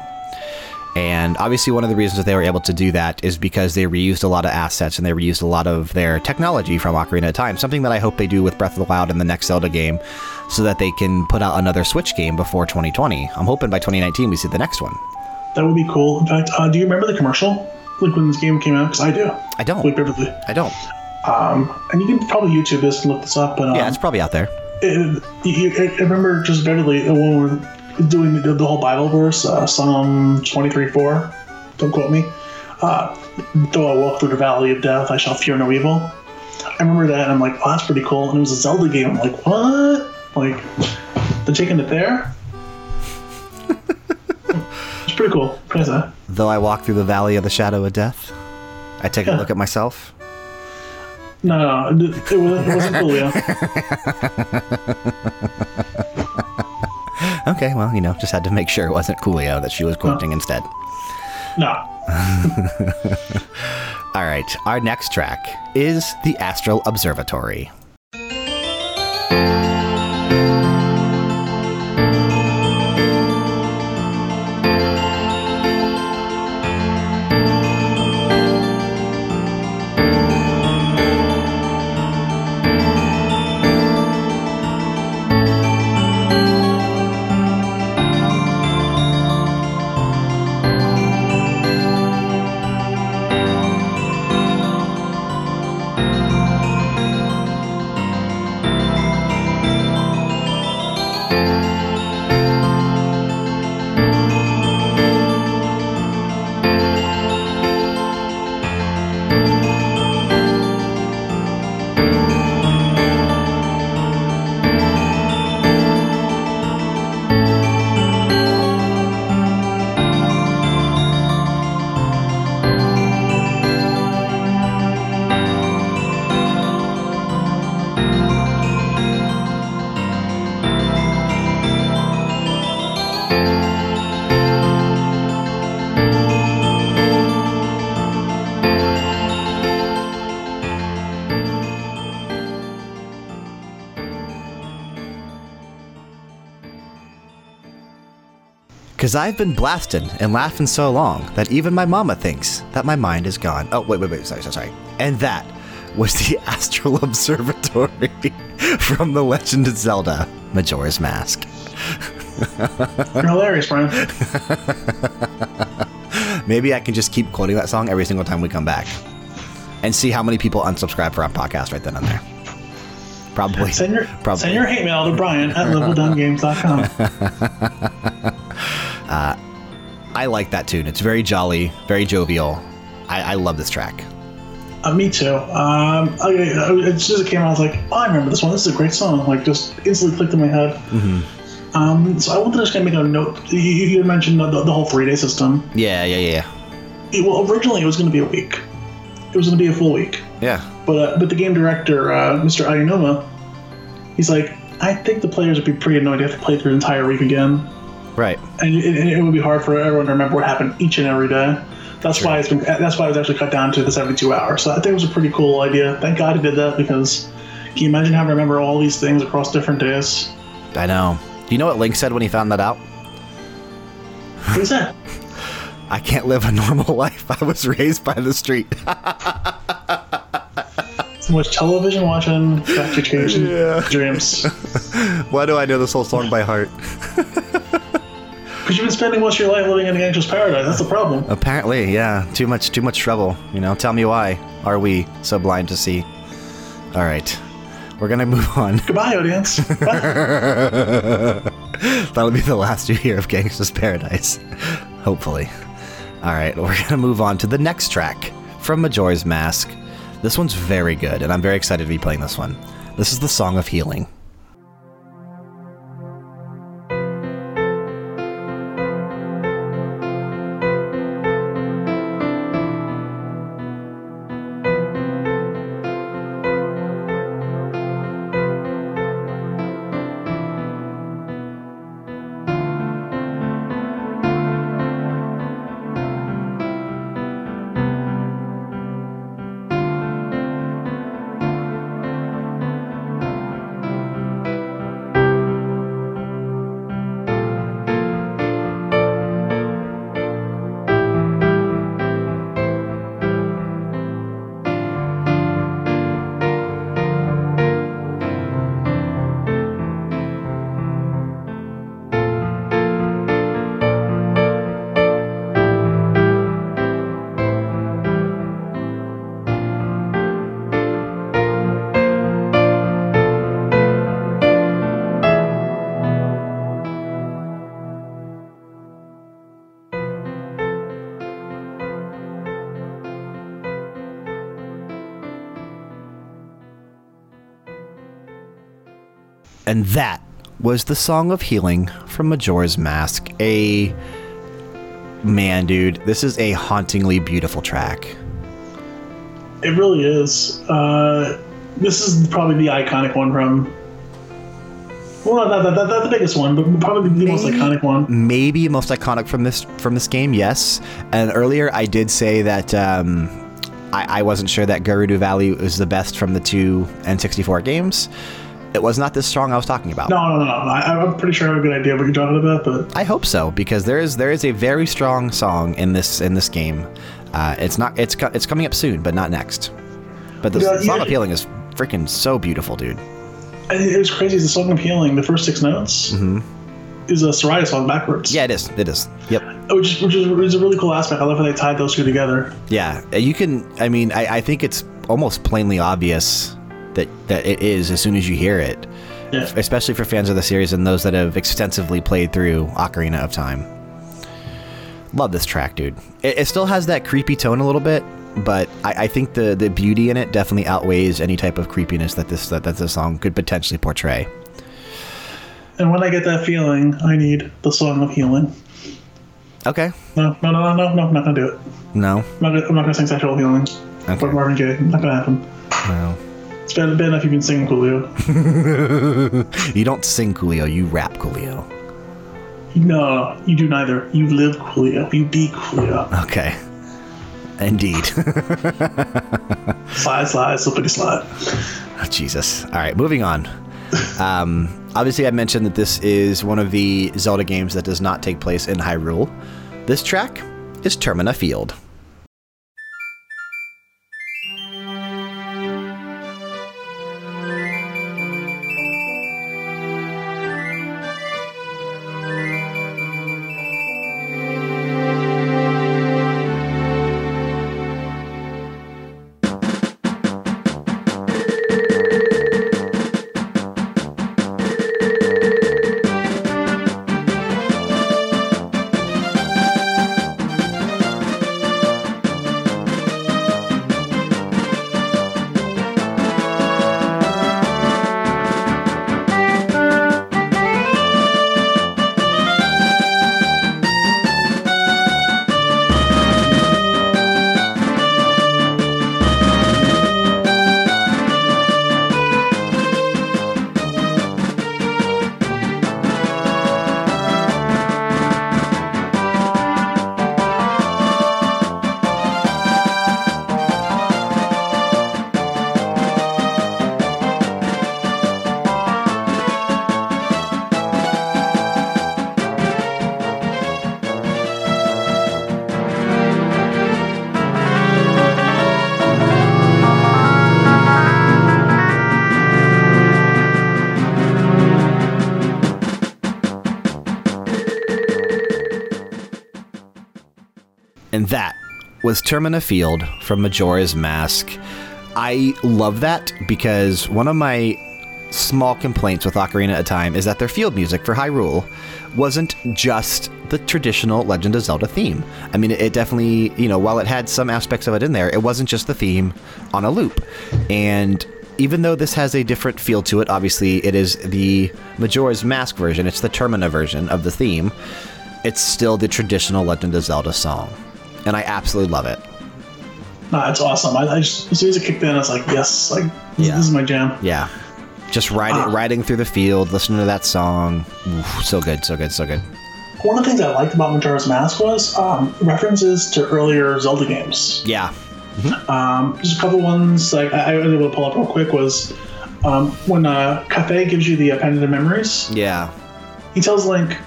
And obviously, one of the reasons that they were able to do that is because they reused a lot of assets and they reused a lot of their technology from Ocarina of Time. Something that I hope they do with Breath of the Wild in the next Zelda game so that they can put out another Switch game before 2020. I'm hoping by 2019 we see the next one.
That would be cool. In fact, uh, do you remember the commercial? Like when this game came out? Because I do.
I don't.
Quite vividly.
I don't.
Um, and you can probably YouTube this and look this up. But um,
Yeah, it's probably out there.
It, you, I remember just vividly when we were doing the, the whole Bible verse, uh, Psalm 23 4. Don't quote me. Uh, Though I walk through the valley of death, I shall fear no evil. I remember that, and I'm like, oh, that's pretty cool. And it was a Zelda game. I'm like, what? Like, they're taking it there? it's pretty cool. Pretty sad.
Though I walk through the valley of the shadow of death, I take a look at myself.
No, no, no, it, was, it wasn't cool, yeah.
Okay, well, you know, just had to make sure it wasn't Coolio that she was quoting instead.
No.
All right, our next track is The Astral Observatory. Because I've been blasting and laughing so long that even my mama thinks that my mind is gone. Oh, wait, wait, wait, sorry, sorry, sorry. And that was the Astral Observatory from The Legend of Zelda Majora's Mask.
You're hilarious, Brian.
Maybe I can just keep quoting that song every single time we come back and see how many people unsubscribe for our podcast right then and there. Probably.
Send your,
Probably.
send your hate mail to Brian at leveldowngames.com.
I like that tune. It's very jolly, very jovial. I, I love this track.
Uh, me too. Um, I, I, as soon as it came out, I was like, oh, I remember this one. This is a great song. Like, just instantly clicked in my head. Um, so I wanted to just kind of make a note. You, you mentioned the, the whole three day system.
Yeah, yeah, yeah,
It, well, originally it was going to be a week. It was going to be a full week.
yeah.
But uh, but the game director, uh, Mr. Aonuma, he's like, I think the players would be pretty annoyed to have to play through the entire week again,
Right.
and it, it, it would be hard for everyone to remember what happened each and every day. That's why it's been. That's why it was actually cut down to the 72 hours. So I think it was a pretty cool idea. Thank God he did that because can you imagine having to remember all these things across different days?
I know. Do you know what Link said when he found that out?
What is that?
I can't live a normal life. I was raised by the street.
So much television watching, factory changing dreams.
Why do I know this whole song by heart?
Because you've been spending most of your life living in a gangster's paradise. That's the problem.
Apparently, yeah. Too much, too much trouble. You know. Tell me why are we so blind to see? All right, we're gonna move on.
Goodbye, audience.
That'll be the last you hear of Gangsta's Paradise. Hopefully. All right, we're gonna move on to the next track from Majora's Mask. This one's very good, and I'm very excited to be playing this one. This is the Song of Healing. And that was the Song of Healing from Majora's Mask. A. Man, dude, this is a hauntingly beautiful track.
It really is. Uh, this is probably the iconic one from. Well, not, not, not, not the biggest one, but probably the most iconic one.
Maybe most iconic from this from this game, yes. And earlier I did say that um, I, I wasn't sure that Gerudo Valley was the best from the two N64 games. It was not this strong I was talking about.
No, no, no, no. I, I'm pretty sure I have a good idea what you're talking about, but
I hope so because there is there is a very strong song in this in this game. Uh, it's not it's co- it's coming up soon, but not next. But the
Yeah,
song
yeah.
of healing is freaking so beautiful, dude.
I- it was crazy. The song of healing, the first six notes, is a Saria's song backwards.
Yeah, it is. It is. Yep.
which is, which is, is a really cool aspect. I love how they tied those two together.
Yeah, you can. I mean, I, I think it's almost plainly obvious that that it is as soon as you hear it,
Yeah.
especially for fans of the series and those that have extensively played through Ocarina of Time. Love this track, dude. It, it still has that creepy tone a little bit, but I, I think the the beauty in it definitely outweighs any type of creepiness that this that, that this song could potentially portray.
And when I get that feeling, I need the song of healing.
Okay.
No, no, no, no, no, no. I'm not gonna do it.
No.
I'm not gonna, I'm not gonna sing sexual healing.
Okay.
Marvin Gaye, not gonna happen.
No.
It's bad, bad enough you've been singing Coolio.
You don't sing Coolio, you rap Coolio.
No, you do neither. You live Coolio. You be Coolio.
Okay. Indeed.
Slide, slide, slippity slide.
Oh, Jesus. All right, moving on. Um, obviously, I mentioned that this is one of the Zelda games that does not take place in Hyrule. This track is Termina Field. Was Termina Field from Majora's Mask. I love that because one of my small complaints with Ocarina of Time is that their field music for Hyrule wasn't just the traditional Legend of Zelda theme. I mean, it definitely, you know, while it had some aspects of it in there, it wasn't just the theme on a loop. And even though this has a different feel to it, obviously it is the Majora's Mask version, it's the Termina version of the theme, it's still the traditional Legend of Zelda song. And I absolutely love it.
Nah, it's awesome. I, I just, as soon as it kicked in, I was like, yes, like this,
Yeah.
this is my jam.
Yeah. Just riding,
Ah.
riding through the field, listening to that song. Oof, so good, so good, so good.
One of the things I liked about Majora's Mask was um, references to earlier Zelda games.
Yeah.
Um, just a couple ones like I, I was able to pull up real quick was um, when uh, Kafei gives you the appended memories.
Yeah.
He tells Link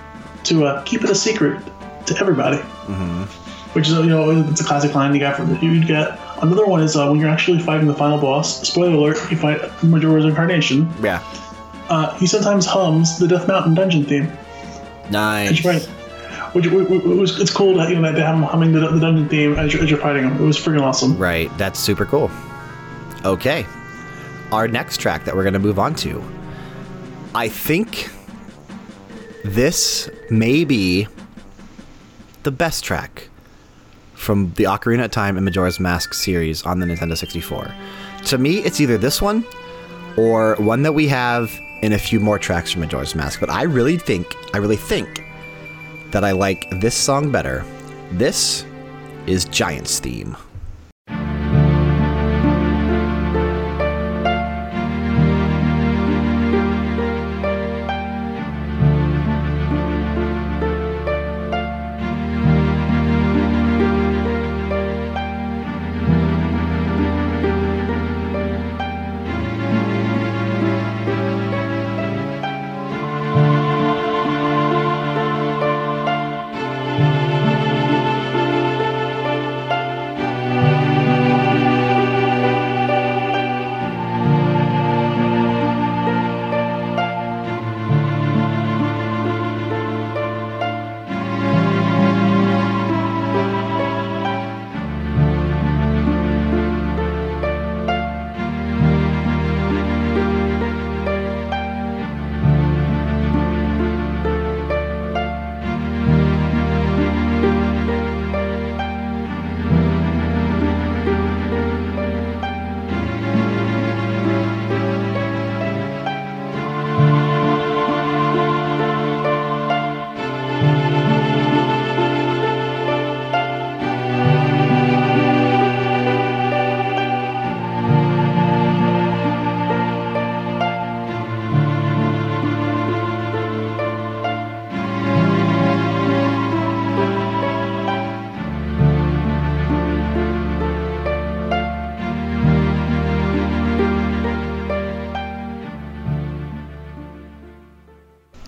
to uh, keep it a secret to everybody,
hmm
which is you know it's a classic line you got from you'd get. Another one is uh, when you're actually fighting the final boss. Spoiler alert: you fight Majora's incarnation.
Yeah.
Uh, he sometimes hums the Death Mountain dungeon theme.
Nice.
Which, right, which, which, which was it's cool that you know they have him humming the, the dungeon theme as you're, as you're fighting him. It was freaking awesome.
Right. That's super cool. Okay. Our next track that we're going to move on to. I think this may be the best track from the Ocarina of Time and Majora's Mask series on the Nintendo 64. To me, it's either this one or one that we have in a few more tracks from Majora's Mask. But I really think, I really think that I like this song better. This is Giant's theme.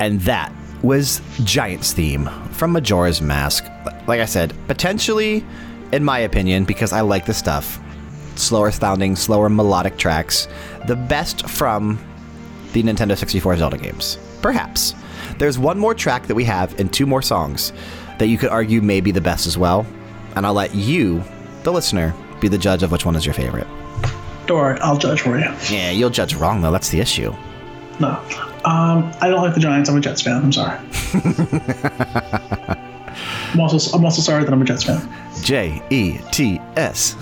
And that was Giant's theme from Majora's Mask. Like I said, potentially, in my opinion, because I like the stuff, slower sounding, slower melodic tracks, the best from the Nintendo 64 Zelda games. Perhaps. There's one more track that we have and two more songs that you could argue may be the best as well. And I'll let you, the listener, be the judge of which one is your favorite.
Don't worry, I'll judge for you.
Yeah, you'll judge wrong, though. That's the issue.
No, um, I don't like the Giants. I'm a Jets fan. I'm sorry. I'm also I'm also sorry that I'm a Jets fan.
J E T S.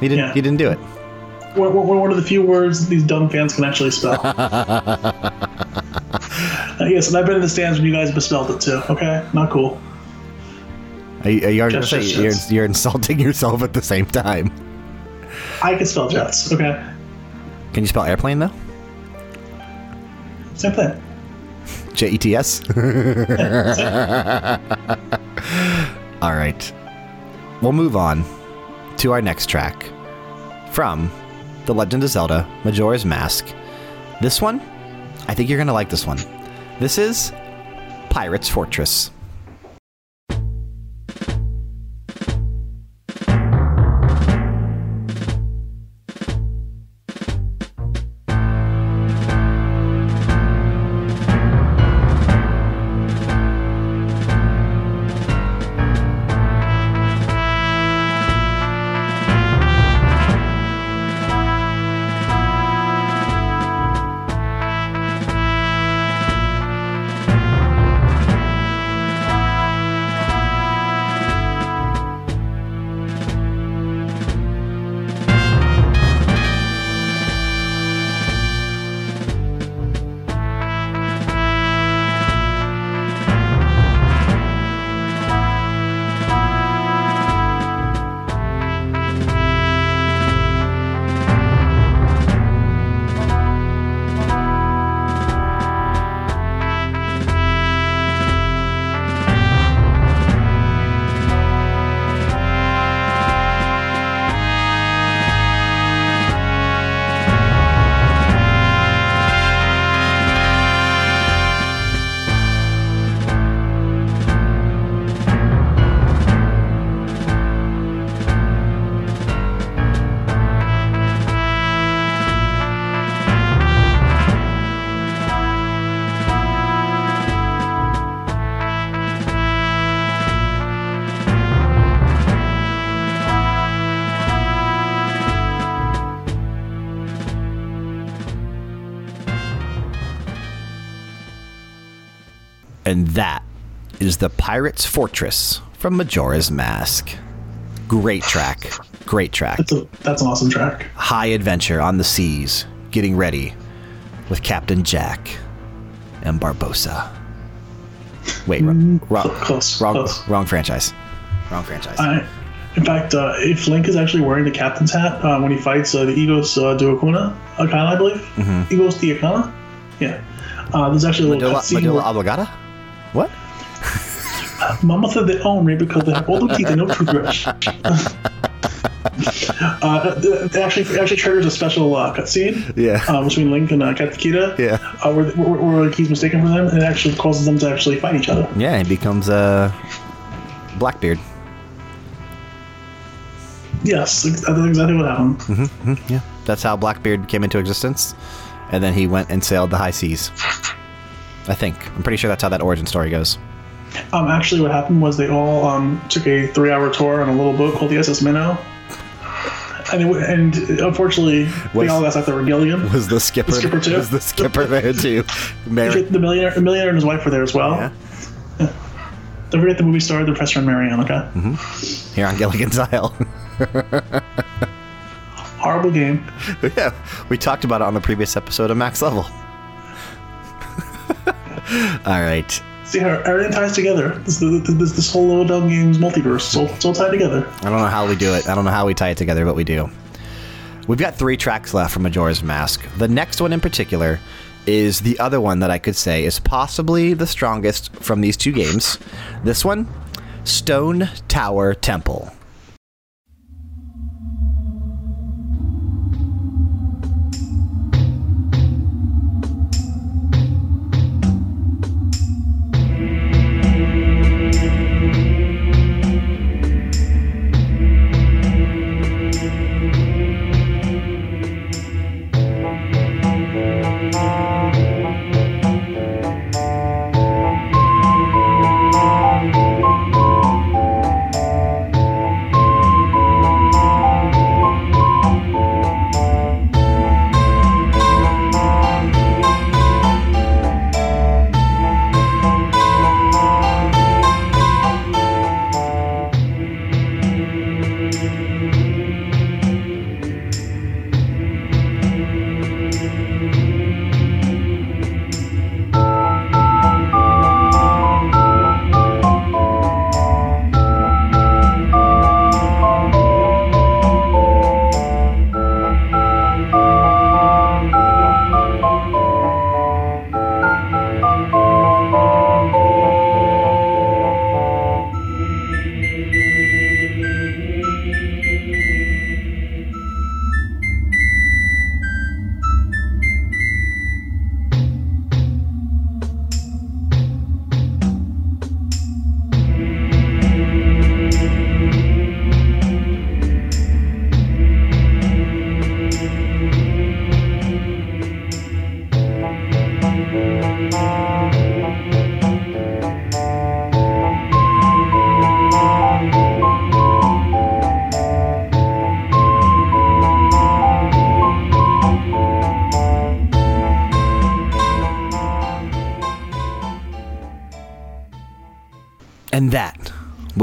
You didn't.
Yeah.
You didn't do it.
What, what, what are the few words these dumb fans can actually spell? uh, yes, and I've been in the stands when you guys misspelled it too. Okay, not cool.
Are you, are you gonna
Jets,
say
Jets,
you're,
Jets.
you're insulting yourself at the same time?
I can spell Jets. Okay,
Can you spell airplane though?
Thing. J-E-T-S?
All right. We'll move on to our next track from The Legend of Zelda Majora's Mask. This one, I think you're going to like this one. This is Pirate's Fortress. Is the Pirate's Fortress from Majora's Mask. Great track. Great track.
That's a that's an awesome track.
High adventure on the seas, getting ready with Captain Jack and Barbossa. Wait, wrong, wrong,
Close,
wrong,
close.
wrong franchise. Wrong franchise.
I, in fact, uh, if Link is actually wearing the captain's hat uh, when he fights uh, the Igos uh, Duokuna, Ikana, I believe.
Mm-hmm.
Igos the Ikana? Yeah. Uh, there's actually a little
Medulla, Medulla
where
Oblongata? What?
Mama said they own me because they have all the teeth and no toothbrush. uh, it actually it actually triggers a special uh, cutscene
Yeah.
uh, between Link and uh, Katakita.
Yeah.
Uh, where, where, where like, he's mistaken for them, and it actually causes them to actually fight each other.
Yeah, he becomes a Blackbeard.
Yes, that's exactly what happened.
Mm-hmm. Yeah, that's how Blackbeard came into existence, and then he went and sailed the high seas. I think I'm pretty sure that's how that origin story goes.
Um, actually, what happened was they all um, took a three-hour tour on a little boat called the SS Minnow, and, it, and unfortunately,
Was-
they all got out the Regillion.
Was the skipper?
The skipper too?
Was the skipper there too? Mary.
The millionaire, the millionaire and his wife were there as well.
Yeah.
Don't forget the movie star, the Professor and Marianne. Okay,
Mm-hmm. Here on Gilligan's Isle.
horrible game.
yeah, we talked about it on the previous episode of Max Level. All right.
See how everything ties together. This, this, this whole Little Dog Games multiverse, so it's all tied together.
I don't know how we do it. I don't know how we tie it together, but we do. We've got three tracks left from Majora's Mask. The next one in particular is the other one that I could say is possibly the strongest from these two games. This one, Stone Tower Temple.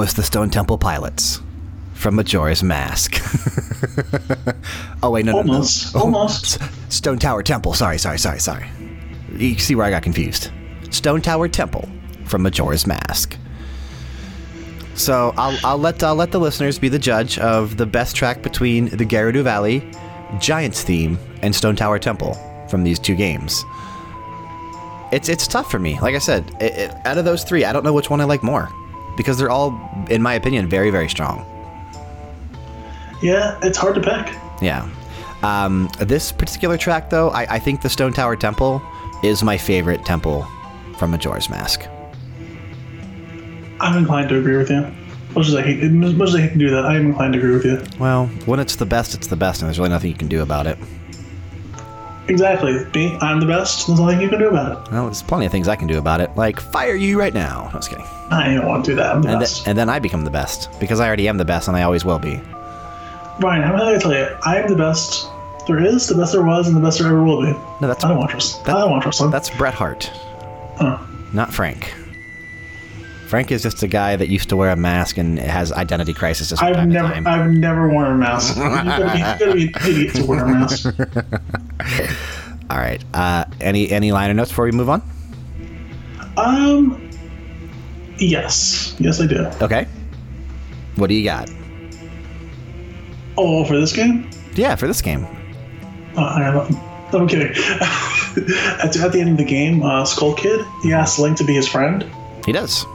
Was the Stone Temple Pilots from Majora's Mask. oh wait, no, no, no.
Almost, oh,
almost. Stone Tower Temple. Sorry, sorry, sorry, sorry. You see where I got confused. Stone Tower Temple from Majora's Mask. So I'll, I'll let I'll let the listeners be the judge of the best track between the Gerudo Valley, Giants theme, and Stone Tower Temple from these two games. It's it's tough for me. Like I said, it, it, out of those three, I don't know which one I like more because they're all, in my opinion, very very strong.
Yeah, it's hard to pick.
Yeah. Um, this particular track, though, I, I think the Stone Tower Temple is my favorite temple from Majora's Mask.
I'm inclined to agree with you. Much as I hate, as much as I hate to do that, I am inclined to agree with you.
Well, when it's the best, it's the best, and there's really nothing you can do about it.
Exactly. Me, I'm the best. There's nothing you can do about it.
Well, there's plenty of things I can do about it, like fire you right now. No, was kidding.
I don't want to do that. I'm the
And,
best.
th- and then I become the best because I already am the best, and I always will be.
Ryan, how about I tell you? I am the best there is, the best there was, and the best there ever will be.
No, that's
I don't want trust.
that-
I don't want trust.
that's Bret Hart,
Huh.
not Frank. Frank is just a guy that used to wear a mask and has identity crisis
I've
time
never. I've never worn a mask. You gotta be, you an idiot to wear a mask.
All right. Uh, any any liner notes before we move on?
Um, yes, yes, I do.
Okay. What do you got?
Oh, for this game?
Yeah, for this game.
Oh, I, I'm kidding. at, at the end of the game, uh, Skull Kid he asks Link to be his friend,
He does.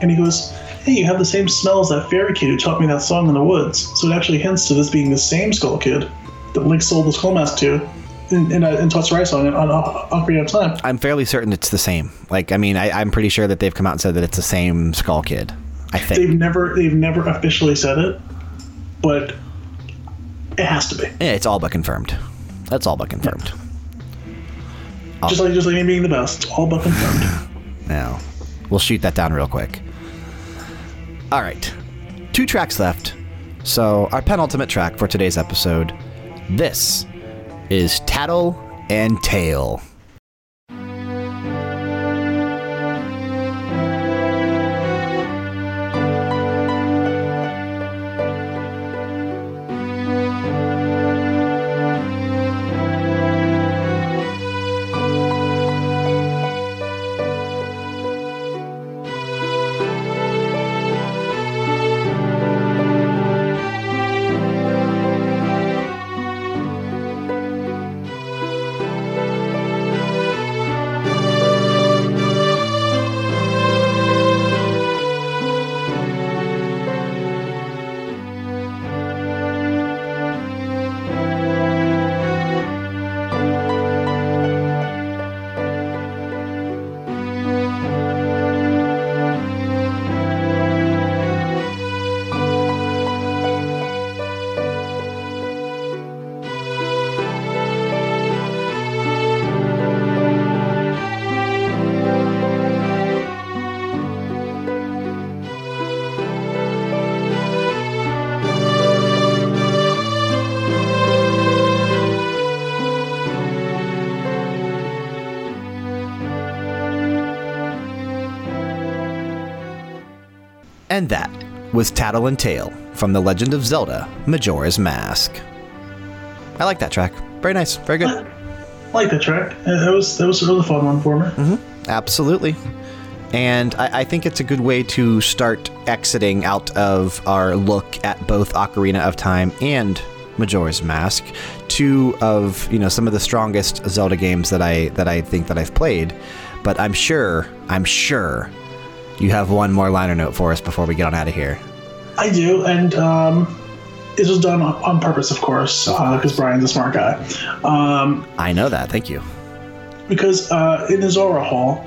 And he goes, "Hey, you have the same smell as that fairy kid who taught me that song in the woods." So it actually hints to this being the same Skull Kid that Link sold the Skull Mask to in in, uh, in Toad's Rise song on Ocarina of Time.
I'm fairly certain it's the same. Like, I mean, I, I'm pretty sure that they've come out and said that it's the same Skull Kid. I think They've
never they've never officially said it, but it has to be.
Yeah, it's all but confirmed. That's all but confirmed.
Just like just like me being the best, it's all but confirmed.
Now, we'll shoot that down real quick. All right, two tracks left. So, our penultimate track for today's episode. This is Tatl and Tael. And that was Tatl and Tael from The Legend of Zelda Majora's Mask. I like that track. Very nice. Very good.
I like that track. Uh, That was that was a really fun one for me.
Absolutely. And I, I think it's a good way to start exiting out of our look at both Ocarina of Time and Majora's Mask, two of you know some of the strongest Zelda games that I that I think that I've played. But I'm sure, I'm sure, you have one more liner note for us before we get on out of here.
I do, and um, this was done on, purpose, of course, because Brian's a smart guy. Um,
I know that. Thank you.
because uh, in the Zora Hall,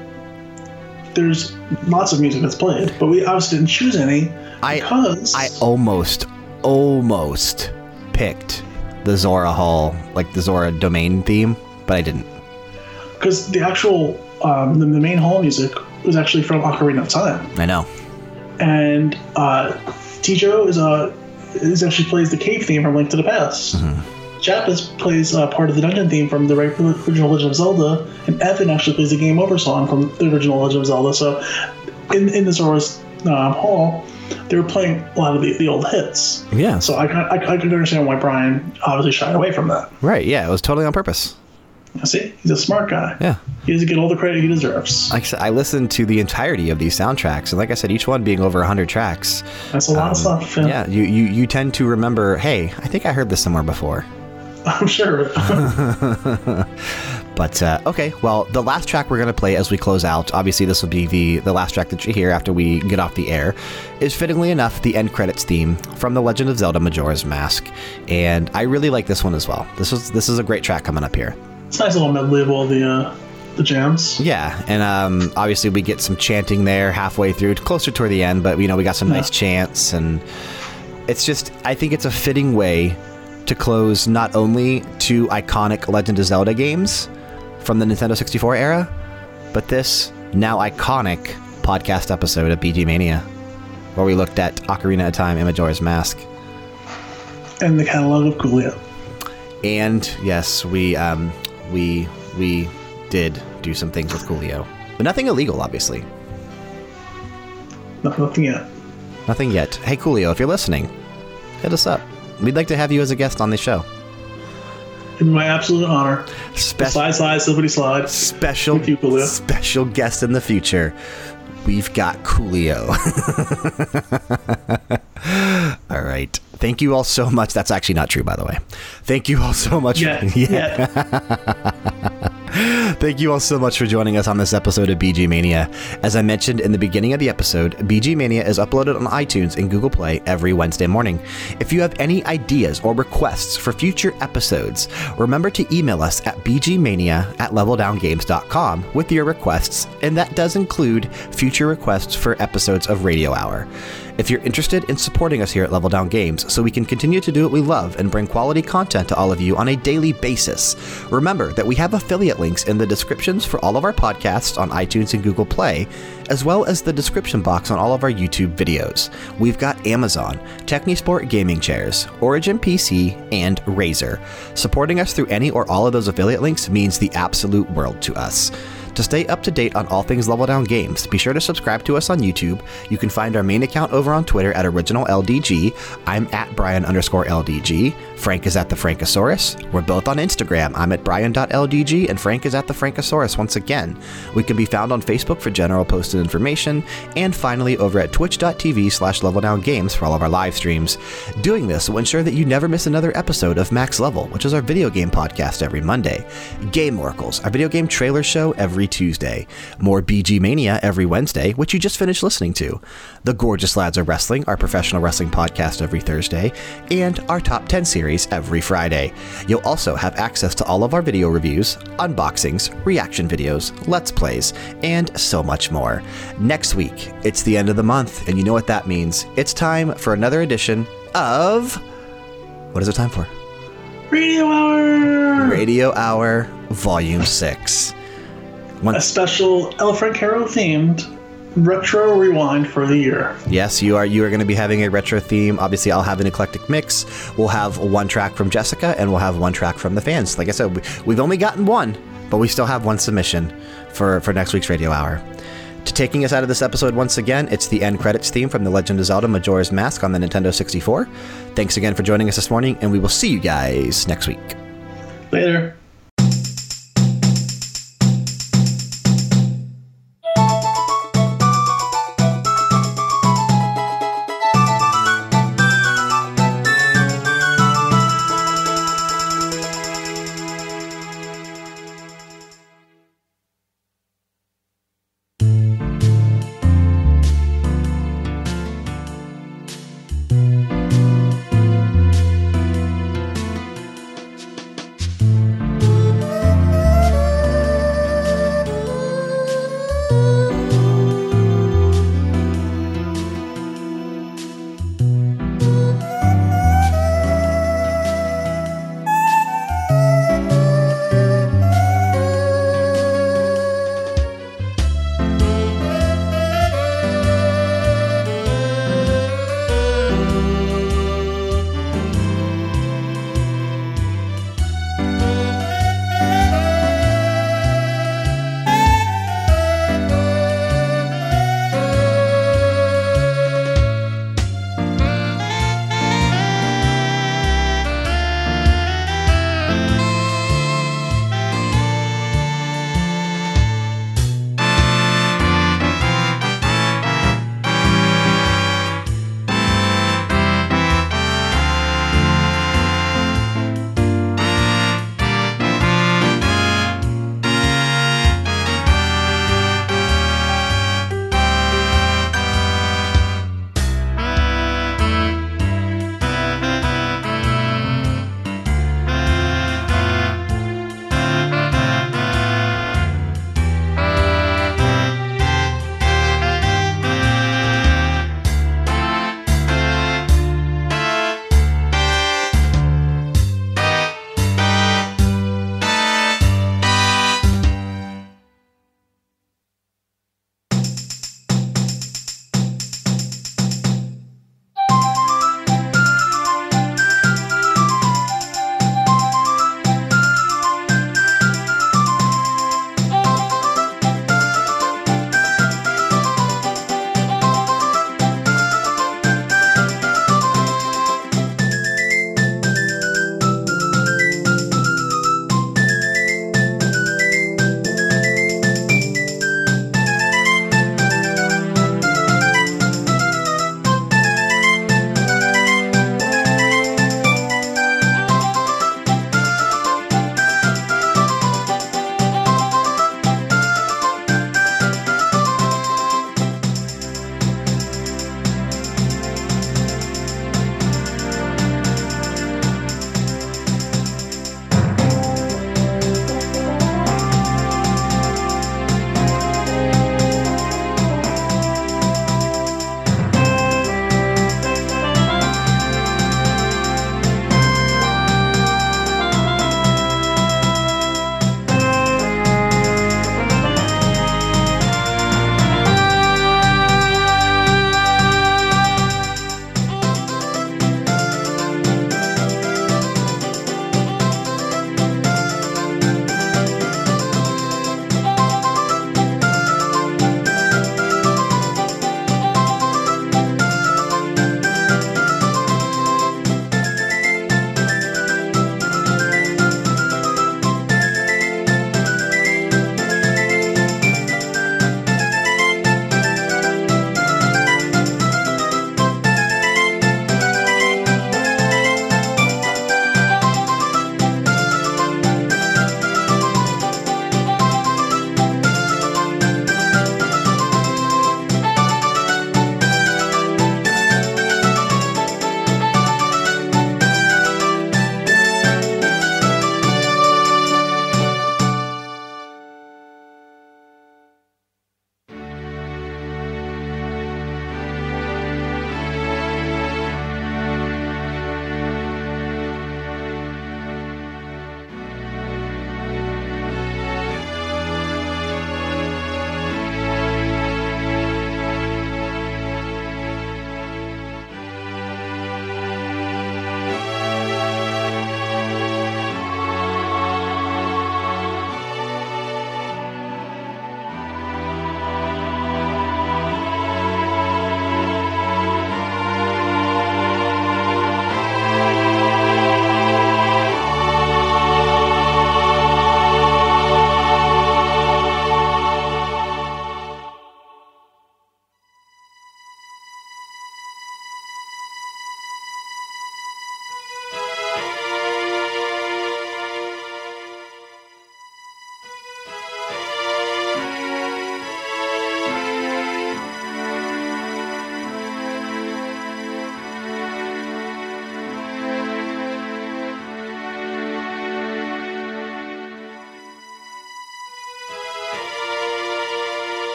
there's lots of music that's played, but we obviously didn't choose any
I
because
I almost, almost picked the Zora Hall, like the Zora domain theme, but I didn't.
because the actual um, the, the main hall music was actually from Ocarina of Time,
I know.
and uh, Tijo is a is actually plays the cave theme from Link to the Past. Japas plays uh, part of the dungeon theme from the original Legend of Zelda, and Evan actually plays the Game Over song from the original Legend of Zelda. So, in in the Zora's um, hall, they were playing a lot of the, the old hits.
Yeah.
So I, I, I could understand why Brian obviously shied away from that.
Right. Yeah. It was totally on purpose.
I see, he's a smart guy.
Yeah.
He doesn't get all the credit he deserves.
Like I said, I listened to the entirety of these soundtracks, and like I said, each one being over 100 tracks.
That's a lot of stuff.
Um, Yeah. You, you you tend to remember. Hey, I think I heard this somewhere before.
I'm sure.
But uh, okay, well, the last track we're gonna play as we close out. Obviously, this will be the the last track that you hear after we get off the air. Is fittingly enough the end credits theme from The Legend of Zelda: Majora's Mask, and I really like this one as well. This is this is a great track coming up here.
It's nice little medley of all the uh, the jams.
Yeah, and um, obviously we get some chanting there halfway through, closer toward the end. But you know, we got some nice chants, and it's just I think it's a fitting way to close not only two iconic Legend of Zelda games from the Nintendo 64 era, but this now iconic podcast episode of BG Mania, where we looked at Ocarina of Time and Majora's Mask.
And the catalog of Coolio.
And yes, we um, we we did do some things with Coolio, but nothing illegal, obviously.
No, nothing yet.
Nothing yet. Hey, Coolio, if you're listening, hit us up. We'd like to have you as a guest on the show.
It'd be my absolute honor.
Spe-
Slide, slide, slippity slide.
special,
you,
special guest in the future. We've got Coolio. all right. Thank you all so much. That's actually not true, by the way. Thank you all so much.
Yeah,
Yeah.
yeah.
Thank you all so much for joining us on this episode of BG Mania. As I mentioned in the beginning of the episode, BG Mania is uploaded on iTunes and Google Play every Wednesday morning. If you have any ideas or requests for future episodes, remember to email us at bgmania at leveldowngames.com with your requests, and that does include future requests for episodes of Radio Hour. If you're interested in supporting us here at Level Down Games so we can continue to do what we love and bring quality content to all of you on a daily basis, remember that we have affiliate links in the descriptions for all of our podcasts on iTunes and Google Play, as well as the description box on all of our YouTube videos. We've got Amazon, Technisport Gaming Chairs, Origin PC, and Razer. Supporting us through any or all of those affiliate links means the absolute world to us. To stay up to date on all things Level Down Games, be sure to subscribe to us on YouTube. You can find our main account over on Twitter at OriginalLDG. I'm at Brian underscore LDG. Frank is at the Frankosaurus. We're both on Instagram. I'm at Brian.LDG and Frank is at the Frankosaurus once again. We can be found on Facebook for general posted information, and finally over at twitch.tv slash Level Down Games for all of our live streams. Doing this will ensure that you never miss another episode of Max Level, which is our video game podcast every Monday. Game Oracles, our video game trailer show every Tuesday. More BG Mania every Wednesday, which you just finished listening to. The Gorgeous Lads of Wrestling, our professional wrestling podcast every Thursday. And our Top 10 series every Friday. You'll also have access to all of our video reviews, unboxings, reaction videos, let's plays, and so much more. Next week, it's the end of the month, and you know what that means. It's time for another edition of. What is it time for?
Radio hour.
Radio Hour Volume 6. One-
A special El Francaro themed retro rewind for the year.
Yes, you are. You are going to be having a retro theme. Obviously, I'll have an eclectic mix. We'll have one track from Jessica, and we'll have one track from the fans. Like I said, we- we've only gotten one, but we still have one submission for for next week's radio hour. To taking us out of this episode once again, it's the end credits theme from The Legend of Zelda: Majora's Mask on the Nintendo 64. Thanks again for joining us this morning, and we will see you guys next week.
Later.